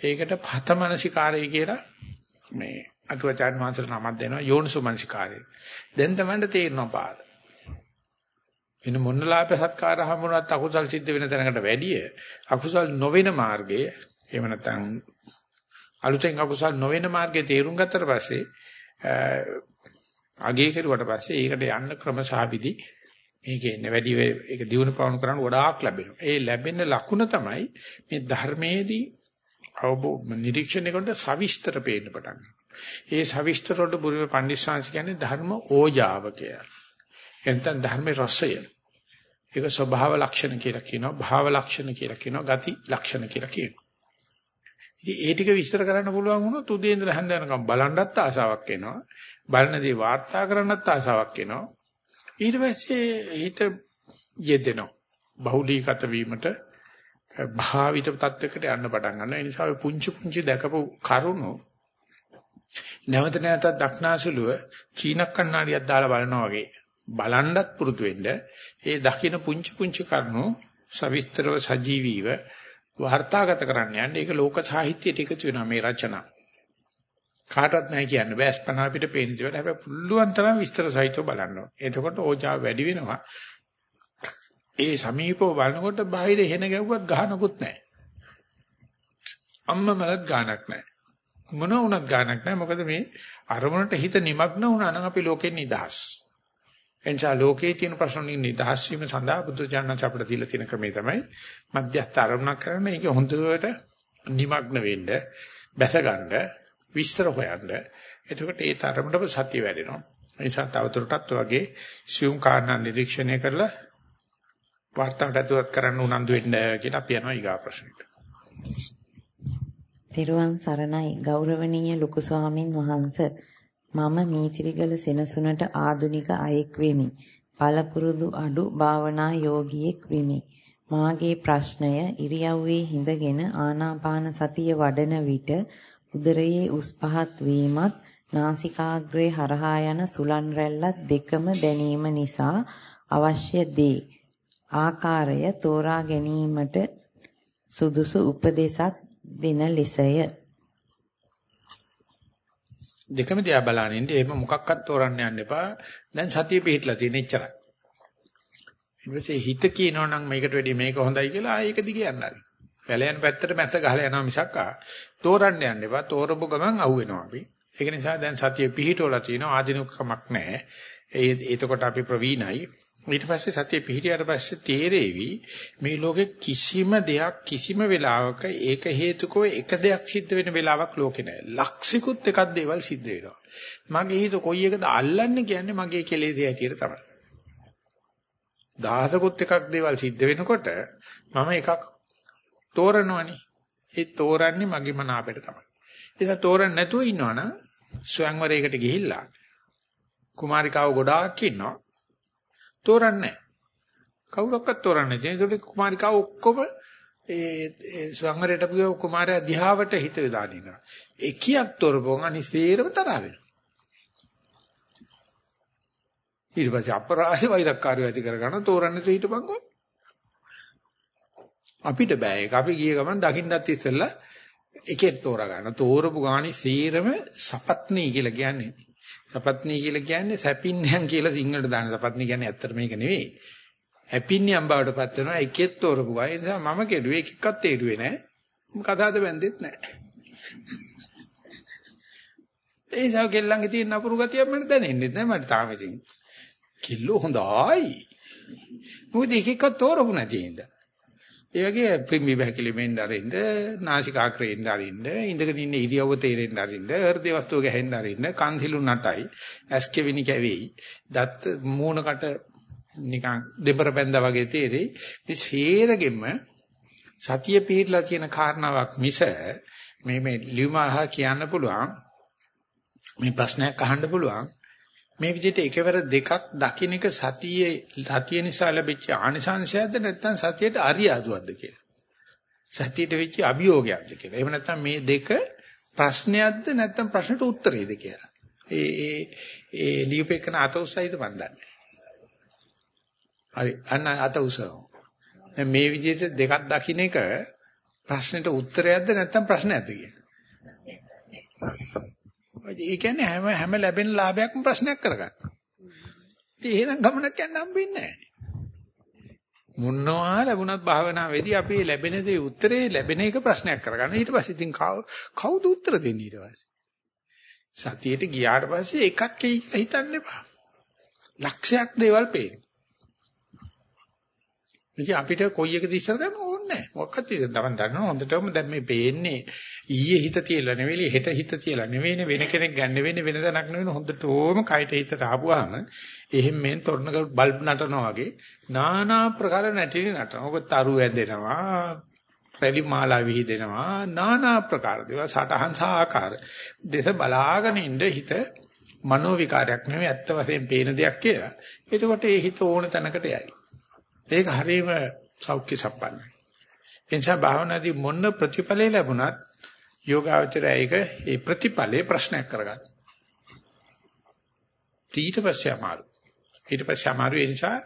ඒකට පත මනසිකාරය කියලා මේ අටුවචාන් වහන්සේට නමක් දෙනවා යෝනිසුමනසිකාරය. දැන් තමයි තේරෙනවා පාඩ. එන මොන්නලාප සත්කාර හමුනත් අකුසල් සිද්ධ වෙන තැනකට වැඩිය අකුසල් නොවන මාර්ගයේ එහෙම නැත්නම් අලුතෙන් අකුසල් නොවන මාර්ගයේ තේරුම් ගත්තට පස්සේ අගේ කෙරුවට පස්සේ ඒකට යන්න ක්‍රම සාවිදි මේකේ ඉන්නේ වැඩි ඒක දිනු පවණු කරන්න ගොඩාක් ලැබෙනවා. ඒ ලැබෙන ලකුණ තමයි මේ ධර්මයේදී අවබෝධ නිරීක්ෂණය කරනකොට සවිස්තර පේන්න පටන් ගන්නවා. ඒ සවිස්තර වලට බුරුම පඬිස්සංශ කියන්නේ ධර්ම ඕජාව කියලා. එතන ධර්මේ රසය. ඒක ස්වභාව ලක්ෂණ කියලා කියනවා, භාව ලක්ෂණ කියලා කියනවා, ගති ලක්ෂණ කියලා කියනවා. ඉතින් ඒ ටික විස්තර කරන්න පුළුවන් වුණොත් උදේ ඉඳලා හැන්ද වෙනකම් බලන්නත් ආසාවක් එනවා. බලන දේ වාර්තා කරන්නත් ආසාවක් එනවා. ඊට පස්සේ හිත යෙදෙනවා. බහුලීගත වීමට භාවිත තත්වයකට යන්න පටන් ගන්නවා. ඒ නිසා ඔය පුංචි පුංචි දැකපු කරුණු නැවත නැවතත් දක්නාසුලුව චීන කන්නාඩියක් දාලා බලනවා වගේ බලන්නත් පුරුදු වෙන්න ඒ දකින්න පුංචි පුංචි කරුණු සවිස්තරව සජීවීව වාර්තාගත කරන්න යන්නේ. ඒක ලෝක සාහිත්‍යයට එකතු වෙනවා මේ රචනා. කාටවත් නැහැ කියන්න බෑ. ස්පන අපිට පේන දේවල්. හැබැයි පුළුවන් තරම් විස්තර සහිතව බලන්න ඕනේ. එතකොට ඕජාව වැඩි වෙනවා. ඒ සමීපව බලනකොට බාහිර හෙන ගැව්වත් ගහනකුත් නැහැ. අම්මමලත් ගානක් නැහැ. මොන වුණත් ගාණක් නැහැ. මොකද මේ අරමුණට හිත නිමග්න වුණා නම් අපි ලෝකෙන් නිදහස්. එනිසා ලෝකයේ තියෙන ප්‍රශ්න වලින් නිදහස් වීම සඳහා බුදුචානන්ස අපිට දීලා තියෙන ක්‍රමය තමයි මධ්‍යස්ථ අරමුණක් කරන්න. ඒක හොඳට නිමග්න වෙන්න, බැස ගන්න, විස්තර හොයන්න. එතකොට ඒ තරමටම සතිය වැඩෙනවා. ඒ නිසා තවදුරටත් වගේ සියුම් කාරණා නිරීක්ෂණය කරලා වාර්තාවට ඇතුළත් කරන්න උනන්දු වෙන්න කියලා අපි යනවා ඊගා ප්‍රශ්නෙට. තෙරුවන් සරණයි ගෞරවනීය ලොකු ස්වාමින් වහන්ස මම මීතිරිගල සෙනසුනට ආදුනික අයෙක් වෙමි. පළපුරුදු අඩු භාවනා යෝගියෙක් වෙමි. මාගේ ප්‍රශ්නය ඉරියව්වේ හිඳගෙන ආනාපාන සතිය වඩන විට උදරයේ උස් පහත් වීමත් නාසිකාග්‍රේ හරහා යන සුලන් රැල්ලත් දෙකම දැනීම නිසා අවශ්‍ය දේ ආකාරය තෝරා ගැනීමට සුදුසු උපදේශක් දෙන ලෙසය. දෙකම දිහා බලන ඉන්නේ එහෙම මොකක්වත් තෝරන්න යන්න එපා. දැන් සතිය පිහිටලා තියෙන එච්චරයි. ඊට පස්සේ හිත කියනවනම් මේකට වැඩිය මේක හොඳයි කියලා ආ ඒක දිගේ යන්න හරි. වැලයන් පැත්තට මැස්ස ගහලා යනවා මිසක් ආ තෝරන්න යන්න එපා. තෝරපු ගමන් අහුවෙනවා අපි. ඒක නිසා දැන් සතිය පිහිටවලා තියෙනවා ආධිනුකමක් නැහැ. ඒ එතකොට අපි ප්‍රවීණයි. ඊට පස්සේ සතිය පිහිටියට පස්සේ තේරෙවි මේ ලෝකේ කිසිම දෙයක් කිසිම වෙලාවක ඒක හේතුකෝ එක දෙයක් සිද්ධ වෙන වෙලාවක් ලෝකේ නැහැ. ලක්ෂිකුත් එකක් දේවල් සිද්ධ වෙනවා. මගේ හිත කොයි එකද අල්ලන්නේ කියන්නේ මගේ කෙලෙසේ හැටියට තමයි. දහසකුත් එකක් දේවල් සිද්ධ වෙනකොට මම එකක් තෝරනවනේ. ඒ තෝරන්නේ මගේ මන අපිට තමයි. ඒක තෝරන්න නැතුව ඉන්නවනම් ස්වයංවරයකට ගිහිල්ලා කුමාරිකාව ගොඩාක් ඉන්නවා. තෝරන්නේ කවුරක්වත් තෝරන්නේ නැහැ. ඒකට කුමාරිකාව ඔක්කොම ඒ ස්වංගරයට ගිය කුමාරයා දිහාවට හිත යොදාගෙන ඉන්නවා. එකියක් තොරපොන් අනිසේරම තරහ වෙනවා. ඊට පස්සේ අපරාධ වෛරක්කාරය ඇති කරගන්න තෝරන්නේ තේ හිටපන්කෝ. අපිට බෑ ඒක. අපි ගිය ගමන් දකින්නත් ඉස්සෙල්ලා එකෙක් තෝරා ගන්න. තෝරපු ගානේ සීරම සපත්නී කියලා කියන්නේ. සපත්නී කියලා කියන්නේ සැපින්යන් කියලා සිංහලට දාන සපත්නී කියන්නේ ඇත්තට මේක නෙවෙයි. හැපින්යන් බවට පත් වෙනවා එකෙක් තෝරපු ගා. ඒ නිසා මම කෙරුවේ එකෙක්වත් තේරුවේ නෑ. කතාවද බැන්දෙත් නෑ. ඒ නිසා කෙල්ලන්ගේ තියෙන අපුරු ගතියක් මට දැනෙන්නේ නැහැ මට තාම ඉතින්. කිල්ලෝ හොඳයි. මොකද එකෙක්වත් තෝරපු නැති හින්දා. ඒ වගේ පිම්බි බහැකිලිමෙන් දරින්න, නාසිකාග්‍රයෙන් දරින්න, ඉඳගෙන ඉන්න ඉරියව්ව තේරෙන්න දරින්න, හෘද වස්තුව ගැහෙන්න දරින්න, කන්සිලු නටයි, ඇස්කෙවිනි කැවෙයි, දත් මූණකට නිකන් දෙබර බැඳා වගේ තේරෙයි. මේ සේරගෙම සතිය පිළිලා තියෙන කාරණාවක් මිස මේ මේ ලියුමහා කියන්න පුළුවන් මේ ප්‍රශ්නයක් අහන්න පුළුවන් මේ විදිහට එකවර දෙකක් දකින්න එක සතියේ සතිය නිසා ලැබිච්ච ආනිසංශයක්ද නැත්නම් සතියට අරියාදුවක්ද කියලා. සතියට වෙච්ච අභියෝගයක්ද කියලා. එහෙම නැත්නම් මේ දෙක ප්‍රශ්නයක්ද නැත්නම් ප්‍රශ්නට උත්තරේද කියලා. ඒ ඒ ඒ ලියුපේකන අත උසයිද මන් දන්නේ. හරි අන්න අත උසව. මේ විදිහට දෙකක් දකින්න එක ප්‍රශ්නෙට උත්තරයක්ද නැත්නම් ප්‍රශ්නයක්ද කියලා. ඒ කියන්නේ හැම හැම ලැබෙන ලාභයක්ම ප්‍රශ්නයක් කරගන්න. ඉතින් එහෙනම් ගමනක් යන්න හම්බෙන්නේ නැහැ. මොනවා ලැබුණත් භාවනාවේදී අපි ලැබෙන දේ උත්තරේ ලැබෙන එක ප්‍රශ්නයක් කරගන්න. ඊට පස්සේ ඉතින් කවුද උත්තර දෙන්නේ ඊට පස්සේ? සතියේට ගියාට පස්සේ එකක් එයි කියලා හිතන්න එපා. ලක්ෂයක් දේවල් පේනවා. ඉතින් අපිට කොයි එකද ඉස්සර ගන්න ඕනේ නැහැ. මොකක්ද ඉතින් තමන් දන්නවා හොඳටම දැන් මේ පේන්නේ ඊයේ හිත තියලා නෙවෙයි හෙට හිත තියලා නෙවෙයිනේ වෙන කෙනෙක් ගන්න වෙන්නේ වෙන තැනක් නෙවෙයි හොඳටම කයට හිතට ආපුවාම එහෙම මෙන් තොරණක බල්බ් නටනවා වගේ নানা ප්‍රකාර නැටිලි නටන. ඔක තරු ඇදෙනවා, රැලි මාලා විහිදෙනවා, নানা ප්‍රකාර දේවල් සටහන් සහ ආකාර. දෙස බලාගෙන ඉඳ හිත මනෝ විකාරයක් නෙවෙයි ඇත්ත වශයෙන් පේන දෙයක් කියලා. එතකොට ඒ හිත ඕන තැනකට යයි. ඒක හරීම සෞඛ්‍ය සම්පන්නයි. එනිසා භාවනාදී මොන ප්‍රතිඵලය ලැබුණත් යෝගාවචරය ඒක ඒ ප්‍රතිඵලේ ප්‍රශ්නයක් කරගන්න. ඊට පස්සේ අමාරු. ඊට පස්සේ අමාරු ඒ නිසා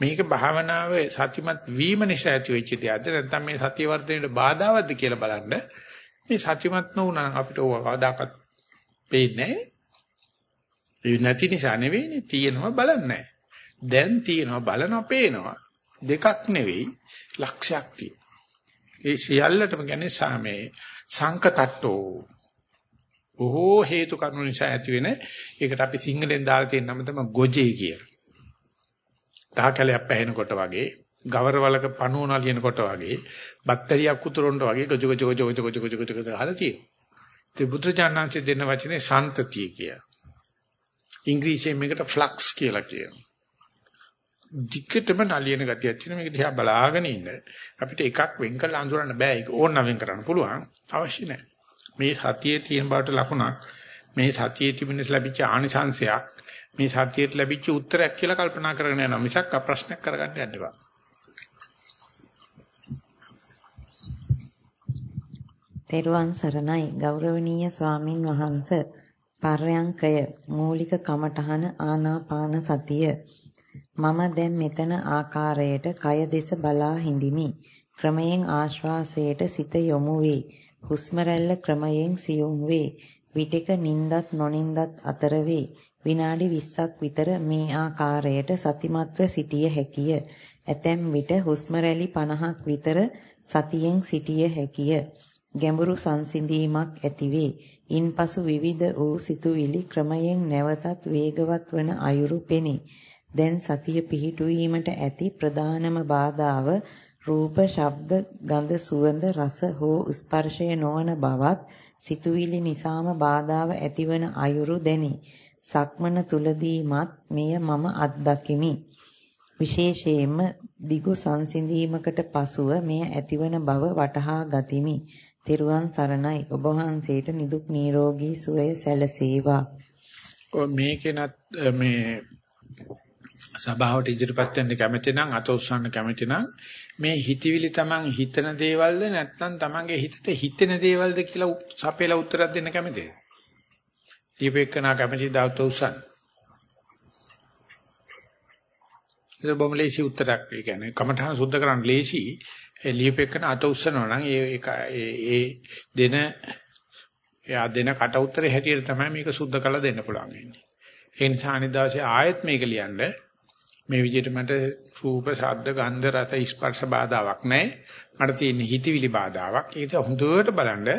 මේක භාවනාව සතිමත් වීම නිසා ඇති වෙච්ච දෙයක්ද නැත්නම් මේ සතිය වර්ධනයට බාධාවත්ද කියලා බලන්න මේ සතිමත් නොවුනා අපිට ඕක කවදාකවත් පේන්නේ නැහැ. ඒ නැති නිසා නෙවෙයිනේ තියෙනවා බලන්නේ දැන් තියෙනවා බලනවා පේනවා දෙකක් නෙවෙයි ලක්ෂයක් තියෙනවා. ඒ සියල්ලටම කියන්නේ සාමේ සංකතට්ටෝ. බොහෝ හේතු කරුණු නිසා ඇති වෙන ඒකට අපි සිංහලෙන් දාලා තියෙන නම තමයි ගොජේ කියලා. තහකැලයක් පැහෙනකොට වගේ ගවරවලක පණුවන ලියනකොට වගේ බක්ටීරියක් උතුරනකොට වගේ ගොජ ගොජ ගොජ ගොජ ගොජ ගොජ ගොජ ගහලා තියෙනවා. ඒ බුදුචානන්සේ දෙන වචනේ සාන්තතිය කිය. ඉංග්‍රීසියෙන් මේකට ෆ්ලක්ස් කියලා කියනවා. දික්කටම නලියන ගතියක් තියෙන මේක දිහා බලාගෙන ඉන්න. අපිට එකක් වෙන් කරලා අඳුරන්න බෑ. ඒක ඕන වෙන් කරන්න පුළුවන්. අවශ්‍ය නැහැ මේ සතියේ තියෙන බවට ලකුණක් මේ සතියේ තිබෙන ලැබිච්ච ආනිසංශයක් මේ සතියට ලැබිච්ච උත්තරයක් කියලා කල්පනා කරගෙන යනවා. මිසක් අප්‍රශ්නයක් කරගන්න යන්න එපා. තෙරුවන් සරණයි. ගෞරවනීය ස්වාමින් වහන්සේ. පර්යංකය මූලික කමඨහන ආනාපාන සතිය. මම දැන් මෙතන ආකාරයට කය දෙස බලා හිඳිමි. ක්‍රමයෙන් ආශ්වාසයට සිත යොමු වේ. හුස්ම රැල්ල ක්‍රමයෙන් සියුම් වේ. විටක නින්දත් නොනින්දත් අතර වේ. විනාඩි 20ක් විතර මේ ආකාරයට සතිමත්ව සිටිය හැකිය. ඇතැම් විට හුස්ම රැලි 50ක් විතර සතියෙන් සිටිය හැකිය. ගැඹුරු සංසිඳීමක් ඇතිවේ. ඉන්පසු විවිධ වූ සිතුවිලි ක්‍රමයෙන් නැවතත් වේගවත් වන අයුරු පෙනේ. දැන් සතිය පිහිටුවීමට ඇති ප්‍රධානම බාධාව රූප, ශබ්ද, ගන්ධ, සුවඳ, රස හෝ ස්පර්ශය නොවන බවත් සිතුවිලි නිසාම බාධාව ඇතිවන අයුරු දැනේ. සක්මන තුලදීමත් මෙය මම අත්දකිමි. විශේෂයෙන්ම දිගු සංසිඳීමකට පසුව මෙය ඇතිවන බව වටහා ගතිමි. තෙරුවන් සරණයි ඔබ වහන්සේට නිදුක් නිරෝගී සුවය සැලසේවා. මේකෙනත් මේ සභාවට ඉදිරිපත් වෙන්න කැමති නම් අත උස්සන්න කැමති නම් මේ හිතවිලි Taman හිතන දේවල්ද නැත්නම් Tamanගේ හිතට හිතෙන දේවල්ද කියලා සපේලා උත්තරයක් දෙන්න කැමතිද? දීපේකනා කැමති දාත උස්සන්න. ඒක බොහොම ලේසි උත්තරයක්. ඒ කියන්නේ කමඨහන සුද්ධ කරන්න ලේසි. ඒ ලියපෙකන අත උස්සනවා නම් ඒ ඒ දෙන එයා දෙන කට උත්තරේ හැටියට තමයි මේක සුද්ධ කරලා දෙන්න පුළුවන් වෙන්නේ. ඒ නිසා අනිදාසේ ආයෙත් මේක ලියන්න මේ විදිහට මට රූප, ශබ්ද, ගන්ධ, රස, ස්පර්ශ බාධාවක් නැහැ. මට තියෙන හිතවිලි බාධාවක්. ඒක හොඳට බලන්න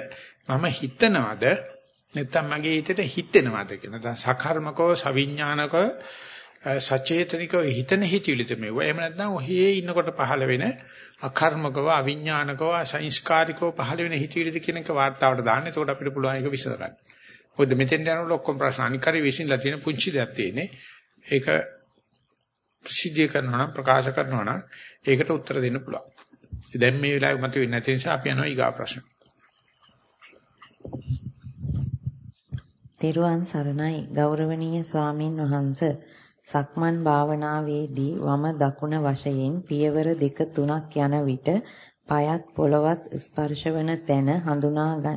මම හිතනවද නැත්නම් මගේ හිතට හිතෙනවද කියන දැන් සකර්මකව සවිඥානිකව සචේතනිකව හිතන හිතවිලිද මෙව එහෙම නැත්නම් ඔහේ ඉන්නකොට පහළ වෙන අකර්මකව අවිඥානිකව අසංස්කාරිකව පහළ වෙන හිතවිලිද කියන එක වාර්තාවට දාන්න. එතකොට අපිට පුළුවන් ඒක විසඳ ගන්න. මොකද මෙතෙන් යනකොට ඔක්කොම ප්‍රශ්න අනිකාරී විශ්ින්ලා තියෙන පුංචි දෙයක් තියෙන්නේ. ඒක ප්‍රසිද්ධිය කරනවා නම් ප්‍රකාශ කරනවා නම් ඒකට උත්තර දෙන්න පුළුවන්. දැන් මේ වෙලාවේ මත වෙන්නේ නැති නිසා අපි යනවා ඊගා ප්‍රශ්න. තෙරුවන් සරණයි ගෞරවනීය ස්වාමින් වහන්ස සක්මන් භාවනාවේදී වම දකුණ වශයෙන් පියවර දෙක තුනක් යන විට පයත් පොළවත් ස්පර්ශවන තැන හඳුනා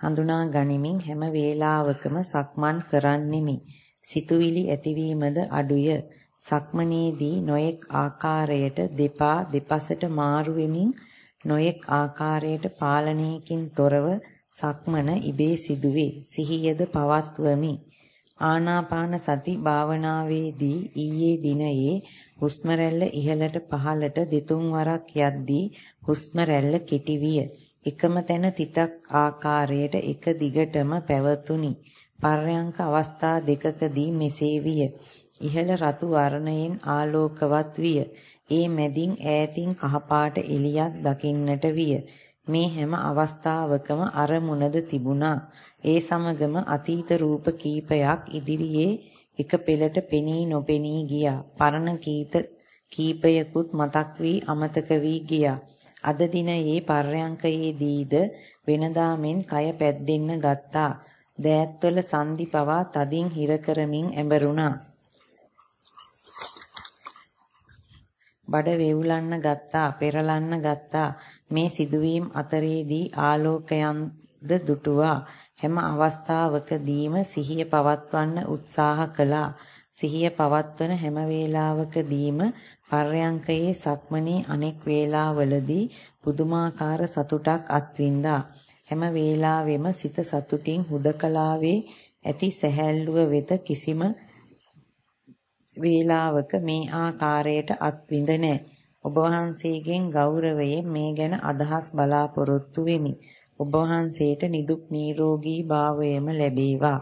හඳුනා ගනිමින් හැම වේලාවකම සක්මන් කරන්නෙමි. සිතුවිලි ඇතිවීමද අඩුය. සක්මනේදී නොයෙක් ආකාරයට දෙපා දෙපසට මාරු වෙමින් නොයෙක් ආකාරයට පාලනයකින් තොරව සක්මන ඉබේ සිදුවේ. සිහියද පවත්වමි. ආනාපාන සති භාවනාවේදී ඊයේ දිනයේ හුස්ම රැල්ල ඉහළට පහළට දෙතුන් වරක් යද්දී හුස්ම රැල්ල කෙටි විය. එකම තැන තිතක් ආකාරයට එක දිගටම පැවතුණි. පර්යංක අවස්ථා දෙකකදී මෙසේ විය. ඉහළ රතු වර්ණයෙන් ආලෝකවත් විය. ඒ මැදින් ඈතින් කහපාට එළියක් දකින්නට විය. මේ හැම අවස්ථාවකම අරමුණද තිබුණා. ඒ සමගම අතීත රූප කීපයක් ඉදිරියේ එක පෙළට පෙනී නොපෙනී ගියා. පරණ කීත කීපයකුත් මතක් වී අමතක වී ගියා. අද දිනයේ පර්යංකයේදීද වෙනදා මෙන් කය පැද්දෙන්න ගත්තා. දෑත්වල සන්ධි පවා තදින් හිර කරමින් ඇඹරුණා. බඩ වේවුලන්න ගත්තා, පෙරලන්න ගත්තා. මේ සිදුවීම් අතරේදී ආලෝකයන්ද දුටුවා. හැම අවස්ථාවකදීම සිහිය පවත්වන්න උත්සාහ කළා. සිහිය පවත්වන හැම වේලාවකදීම පර්යංකයේ සක්මනේ අනෙක් වේලාවලදී පුදුමාකාර සතුටක් අත්විඳා. හැම වේලාවෙම සිත සතුටින් හුදකලාවේ ඇති සැහැල්ලුව වෙත කිසිම වේලාවක මේ ආකාරයට අත්විඳ නැහැ. ඔබ වහන්සේගෙන් ගෞරවයෙන් මේ ගැන අදහස් බලාපොරොත්තු වෙමි. ඔබ වහන්සේට නිදුක් නිරෝගී භාවයම ලැබේවා.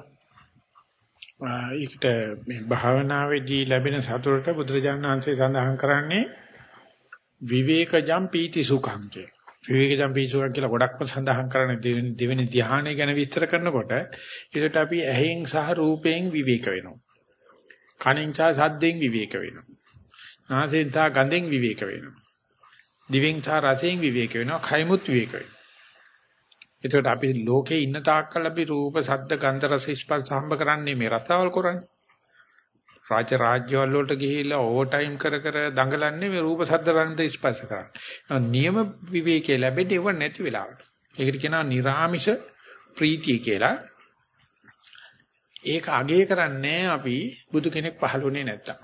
ඒකට මේ භාවනාවේදී ලැබෙන සතුටට බුදුරජාණන් වහන්සේ සඳහන් කරන්නේ විවේකජම් පීති සුඛං කියලා. විවේකජම් පීසුවක් කියලා ගොඩක්ම සඳහන් කරන දෙවෙනි ධ්‍යානය ගැන විස්තර කරනකොට ඒකට අපි ඇහෙන් සහ රූපයෙන් විවේක වෙනවා. කනෙන් සහ ශබ්දයෙන් විවේක වෙනවා. නාසයෙන් සහ ගඳෙන් විවේක වෙනවා. දිවෙන් සහ රසයෙන් විවේක වෙනවා. කයමුත් විවේක වෙනවා. ඒකට අපි ලෝකේ ඉන්න තාක්කල් අපි රූප, ශබ්ද, ගන්ධ, රස, ස්පර්ශ හම්බ කරන්නේ මේ රසවල් කරන්නේ. රාජ්‍ය රාජ්‍යවල වලට ගිහිල්ලා ඕවර් ටයිම් කර කර දඟලන්නේ මේ රූප ශබ්ද රන්ද ස්පර්ශ කරන්නේ. නියම විවේකයේ ලැබෙන්නේ ඒව නැති වෙලාවට. ඒකට කියනවා නිර්ාමිෂ ප්‍රීතිය කියලා. ඒක අගය කරන්නේ අපි බුදු කෙනෙක් පහළුනේ නැත්තම්.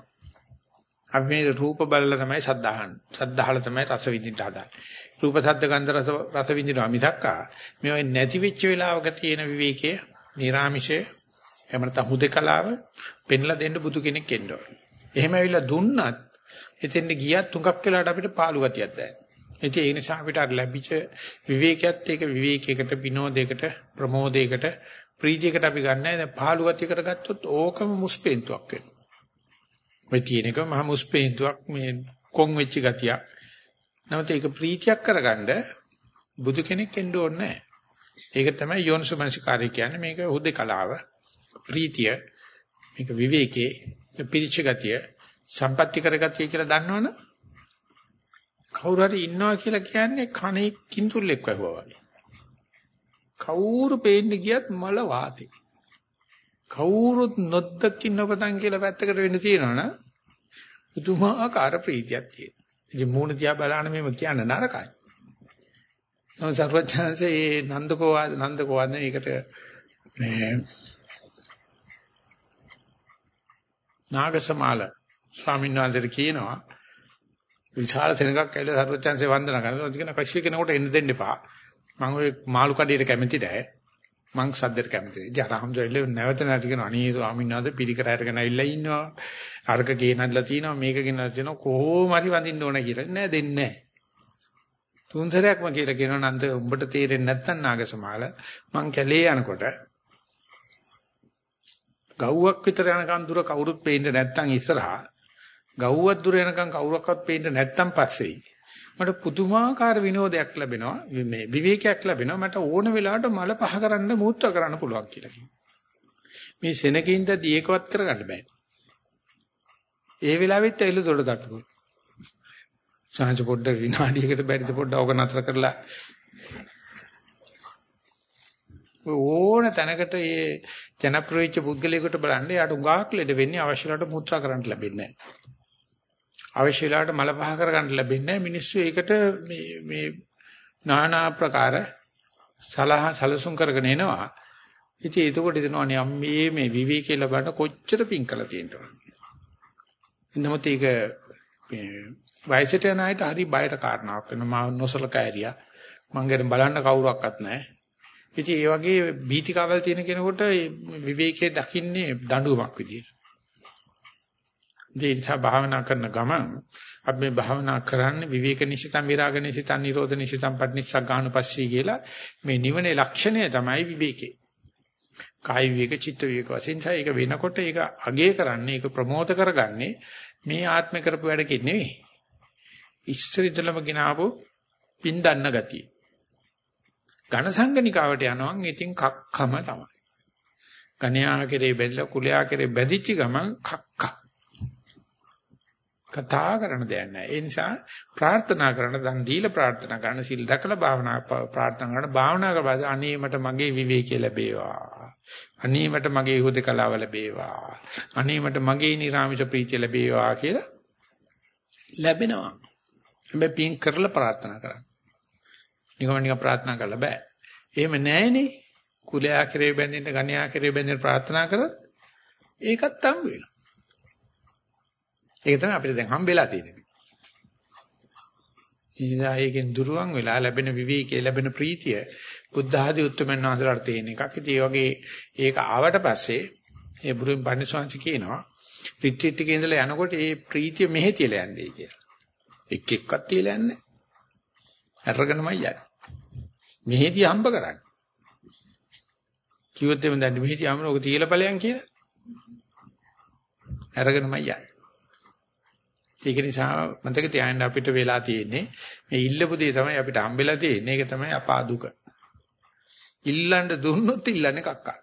අපි මේ රූප බලලා තමයි සද්ධාහන්. සද්ධාහල තමයි රස විඳින්න හදන්නේ. රූප ශබ්ද ගන්ධ රස රස විඳිනවා මිසක්කා මේ නැති වෙච්ච වෙලාවක තියෙන විවේකයේ නිර්ාමිෂේ එහෙම නැත්නම් හුදකලාව පෙන්ලා දෙන්න බුදු කෙනෙක් එන්න ඕනේ. එහෙම ඇවිල්ලා දුන්නත් එතෙන්ට ගියත් තුඟක් වෙලාට අපිට පාළු ගතියක් දැනෙනවා. ඉතින් ඒ නිසා අපිට අර ලැබිච්ච විවේකයත් ඒක විවේකයකට විනෝදයකට ප්‍රමෝදයකට ප්‍රීතියකට අපි ගන්නෑ. දැන් පාළු ගතියකට ගත්තොත් ඕකම මුස්පෙන්තුවක් වෙනවා. ඔය තියෙන එක මහ මුස්පේන්තුවක් මේ කොන් වෙච්ච ගතියක්. නමුත් ඒක ප්‍රීතියක් කරගන්න බුදු කෙනෙක් එන්න ඕනේ නැහැ. ඒක තමයි යෝනිසමනසිකාරය කියන්නේ මේක හුදේකලාව ප්‍රීතිය මේක විවේකේ පිරිච්ච ගතිය සම්පත්‍ති කරගතිය කියලා දන්නවනේ කවුරු හරි ඉන්නවා කියලා කියන්නේ කණේ කිඳුල්ලෙක් වහුවා වගේ. කවුරු පේන්න ගියත් මල වාතේ. කවුරුත් නොදකින් නොපතන් කියලා පැත්තකට වෙන්න තියෙනවනම් පුදුමාකාර ප්‍රීතියක් තියෙනවා. ඉතින් මූණ දිහා බලන මේව කියන්න නරකයි. නම සර්වඥාන්සේ මේ නන්දකෝ නන්දකෝ වන්න ඒකට මේ නාගසමාල ස්වාමීන් වහන්සේට කියනවා විශාල සෙනඟක් ඇවිල්ලා සර්වඥාන්සේ වන්දනා කරනවා. ඒක කියන කශ්‍යප කෙනෙකුට එන්න දෙන්න එපා. මම ওই මාළු කඩේට කැමති නැහැ. මං සද්දට කැමති. ඉතින් අරහම්දුල්ලේ නැවත නැති කියන අනේ ස්වාමීන් වහන්සේ පිළිකර අරගෙන ඇවිල්ලා ඉන්නවා. අර්ග ගේනල්ලා තිනවා මේක ගෙනල්ලා තිනවා කොහොම හරි වඳින්න ඕන කියලා. නෑ දෙන්නේ නෑ. තුන් සැරයක්ම කියලා කියනවා නන්ද උඹට තේරෙන්නේ නැත්තම් නාගසමාල මං කැලේ යනකොට ගව්වක් විතර යනකන් දුර කවුරුත් පේන්නේ නැත්තම් ඉස්සරහා ගව්වක් දුර යනකන් කවුරක්වත් පේන්නේ නැත්තම් පස්සේ. මට පුදුමාකාර විනෝදයක් ලැබෙනවා මේ විවේකයක් ලැබෙනවා මට ඕන වෙලාවට මල පහ කරන්න මූත්‍රා කරන්න පුළුවන් කියලා කියනවා. මේ සෙනගින්දදී ඒකවත් කරගන්න බෑ. ඒ වෙලාවෙත් එළු දොඩ තට්ටු සාංශ පොඩ්ඩ විනාඩියකට බැරිද පොඩ්ඩ ඕක නතර කරලා ඕන තැනකට මේ ජනප්‍රියච්ච පුද්ගලයෙකුට බලන්න යාට උගාක් ලෙඩ වෙන්නේ අවශ්‍යලාට මුත්‍රා කරන්න ලැබෙන්නේ නැහැ. අවශ්‍ය වෙලාවට මල පහ කරගන්න ලැබෙන්නේ මිනිස්සු ඒකට මේ මේ নানা ප්‍රකාර සලහ සලසුම් කරගෙන එනවා. ඉතින් එතකොට හිතනවා මේ මේ විවේකී ලබන්න කොච්චර පිං කළා තියෙනවද? නමුත් ඒක වයසට යන අයට හරි බයට කාරණාවක් වෙනවා. මම නොසලකා ඇරියා. මං ගැන බලන්න කවුරක්වත් නැහැ. ඉතින් ඒ වගේ බීතිකාවල් තියෙන කෙනෙකුට විවේකයේ දකින්නේ දඬුවමක් විදියට. ඒ නිසා භාවනා කරන ගමන් අපි මේ භාවනා කරන්නේ විවේක නිසිතං විරාග නිසිතං නිරෝධ නිසිතං පටිනිස්සග්ගානුපස්සී කියලා මේ නිවනේ ලක්ෂණය තමයි විවේකේ. කාය විවේක චිත්ත විවේක වශයෙන් ඒක වෙනකොට ඒක අගේ කරන්නේ ඒක ප්‍රමෝද කරගන්නේ මේ ආත්ම කරපු වැඩකින් නෙවෙයි. ඉස්සර ඉඳලම ගినాවු පින් දන්න ගතිය. ඝන සංගනිකාවට යනවන් ඉතින් කක්කම තමයි. ගණ්‍යා කෙරේ බැඳලා කුලයා කෙරේ බැඳිච්ච ගමන් කක්කා. කතා කරන දෙයක් නැහැ. ඒ නිසා ප්‍රාර්ථනා කරන දන් දීලා ප්‍රාර්ථනා කරන සිල් දකලා භාවනා ප්‍රාර්ථනා කරන භාවනා කරලා අනේ මට මගේ විවේකී ලැබේවා. අනේ මට මගේ හුදකලාව ලැබේවා. අනේ මට මගේ නිර්ාමිෂ ප්‍රීතිය ලැබේවා කියලා ලැබෙනවා. හැබැයි පින් කරලා ප්‍රාර්ථනා කරන්න. නිකම් නිකම් ප්‍රාර්ථනා කරලා බෑ. එහෙම නැහැනේ. කුලයා කෙරේ බැඳෙන්න, ගණ්‍යා කෙරේ බැඳෙන්න ප්‍රාර්ථනා කරත් ඒකත් හම් වෙනවා. ඒක තමයි අපිට දැන් හම්බෙලා තියෙන්නේ. ඉතින් ඒකෙන් දුරුවන් වෙලා ලැබෙන විවේකයේ ලැබෙන ප්‍රීතිය බුද්ධ ආදී උත්තරමන් වහන්සේලාට තියෙන එකක්. ඉතින් ඒ වගේ ඒක ආවට පස්සේ ඒ බුදුන් පන්සවාංශ කියනවා රිට්‍රීට් එකේ ඉඳලා යනකොට ඒ ප්‍රීතිය මෙහෙ තියලා යන්නේ කියලා. එක් එක්කත් තියලා යන්නේ. අරගෙනමයි යන්නේ. මෙහෙදී හම්බ කරන්නේ. කිව්වොත් එමෙ දැන් මෙහෙදී ආමන ඔක තියලා ඵලයන් කියලා. අරගෙනමයි යන්නේ. ඒක නිසා මතක තියාගන්න අපිට වෙලා තියෙන්නේ මේ ඉල්ලපු දේ තමයි අපිට හම්බෙලා තියෙන්නේ. ඒක තමයි අපා දුක. ඉල්ලන්න දුන්නොත් ඉල්ලන්නේ කක්කා.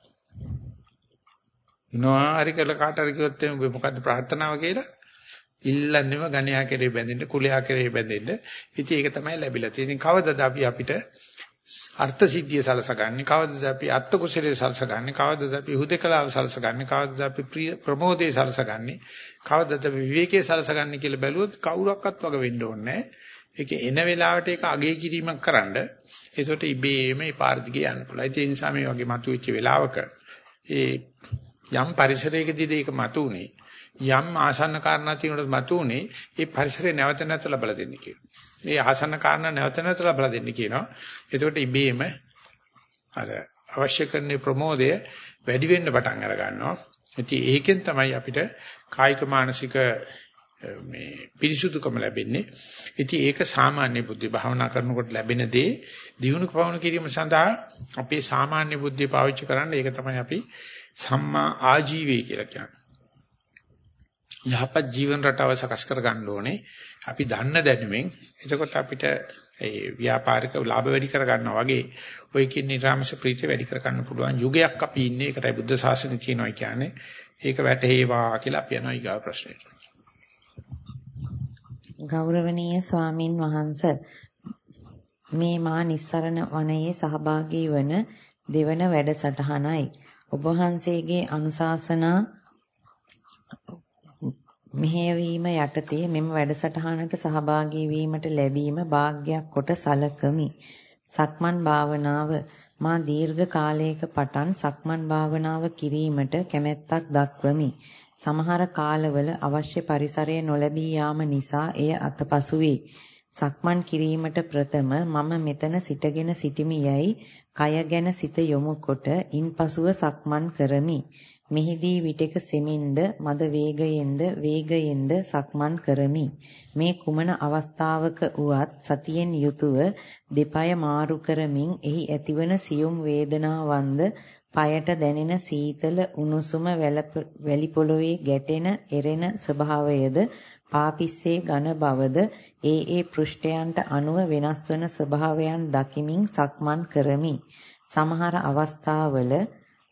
නොආරි කළ කාට හරි කිව්වොත් එමේ මොකද්ද ප්‍රාර්ථනාව කියලා ඉල්ලන්නේම ගණයා කෙරේ බැඳෙන්න කුලයා කෙරේ බැඳෙන්න. ඉතින් ඒක තමයි ලැබිලා තියෙන්නේ. කවදද අපි අපිට අර්ථ සිද්ධිය සලසගන්නේ? කවදද අපි අත්ත කුසලයේ සලසගන්නේ? කවදද අපි හුදකලාව සලසගන්නේ? කවදද අපි ප්‍රමෝදයේ සලසගන්නේ? කවදද අපි විවේකයේ සලසගන්නේ කියලා බැලුවොත් කවුරක්වත් වග වෙන්න ඕනේ ඒක එන වෙලාවට ඒක අගේ කිරීමක් කරන්න. ඒසොට ඉබේම ඒ පාරදිගේ යන්න පුළුවන්. ඒ නිසා මේ වගේ මතුවෙච්ච වෙලාවක ඒ යම් පරිසරයකදී ඒක මතුනේ යම් ආසන්න කාරණා තියෙනකොට මතුනේ ඒ පරිසරය නැවත නැවත ලබලා දෙන්න කියලා ඒ ආසන්න කාරණා නැවත නැවත ලබා දෙන්න කියනවා. එතකොට ඉබේම අර අවශ්‍ය කරන ප්‍රමෝදය වැඩි වෙන්න පටන් අර ගන්නවා. ඉතින් ඒකෙන් තමයි අපිට කායික මානසික මේ පිරිසුදුකම ලැබෙන්නේ. ඉතින් ඒක සාමාන්‍ය බුද්ධි භාවනා කරනකොට ලැබෙන දේ දිනු පවණු කිරීම සඳහා අපේ සාමාන්‍ය බුද්ධිය පාවිච්චි කරන්න ඒක තමයි අපි සම්මා ආජීවය කියලා කියන්නේ. යහපත් ජීවන රටාව සකස් කර ගන්න ඕනේ. අපි දන්න දැනුමෙන් එතකොට අපිට ඒ ව්‍යාපාරික ලාභ වැඩි කර ගන්නවා වගේ ඔය කියන නිර්ාමස ප්‍රීතිය වැඩි කර ගන්න පුළුවන් යුගයක් අපි ඉන්නේ. ඒකටයි බුද්ධ ශාසනය කියනවා කියන්නේ. ඒක වැටහෙවා කියලා අපි යනවා ඊගා ප්‍රශ්නෙට. ගෞරවනීය ස්වාමින් වහන්සේ මේ මා නිස්සරණ වනයේ සහභාගී වන දෙවන වැඩසටහනයි. ඔබ වහන්සේගේ අනුශාසනා මෙහෙයවීම යටතේ මෙම වැඩසටහනට සහභාගී වීමට ලැබීම වාග්යක් කොට සලකමි. සක්මන් භාවනාව මා දීර්ඝ කාලයක පටන් සක්මන් භාවනාව කිරීමට කැමැත්තක් දක්වමි. සමහර කාලවල අවශ්‍ය පරිසරය නොලැබී යාම නිසා එය අතපසු වේ. සක්මන් කිරීමට ප්‍රථම මම මෙතන සිටගෙන සිටිමි යයි කය ගැන සිත යොමු කොට ඉන්පසුව සක්මන් කරමි. මෙහිදී විටක සෙමින්ද මද වේගයෙන්ද වේගයෙන්ද සක්මන් කරමි. මේ කුමන අවස්ථාවක වුවත් සතියෙන් යුතුව දෙපය මාරු කරමින් එහි ඇතිවන සියුම් වේදනාවන්ද পায়ට දැනෙන සීතල උණුසුම වැලි පොළවේ ගැටෙන එරෙන ස්වභාවයද පාපිස්සේ ඝන බවද ඒ ඒ පෘෂ්ඨයන්ට අනුව වෙනස් වන ස්වභාවයන් දකිමින් සක්මන් කරමි. සමහර අවස්ථාවල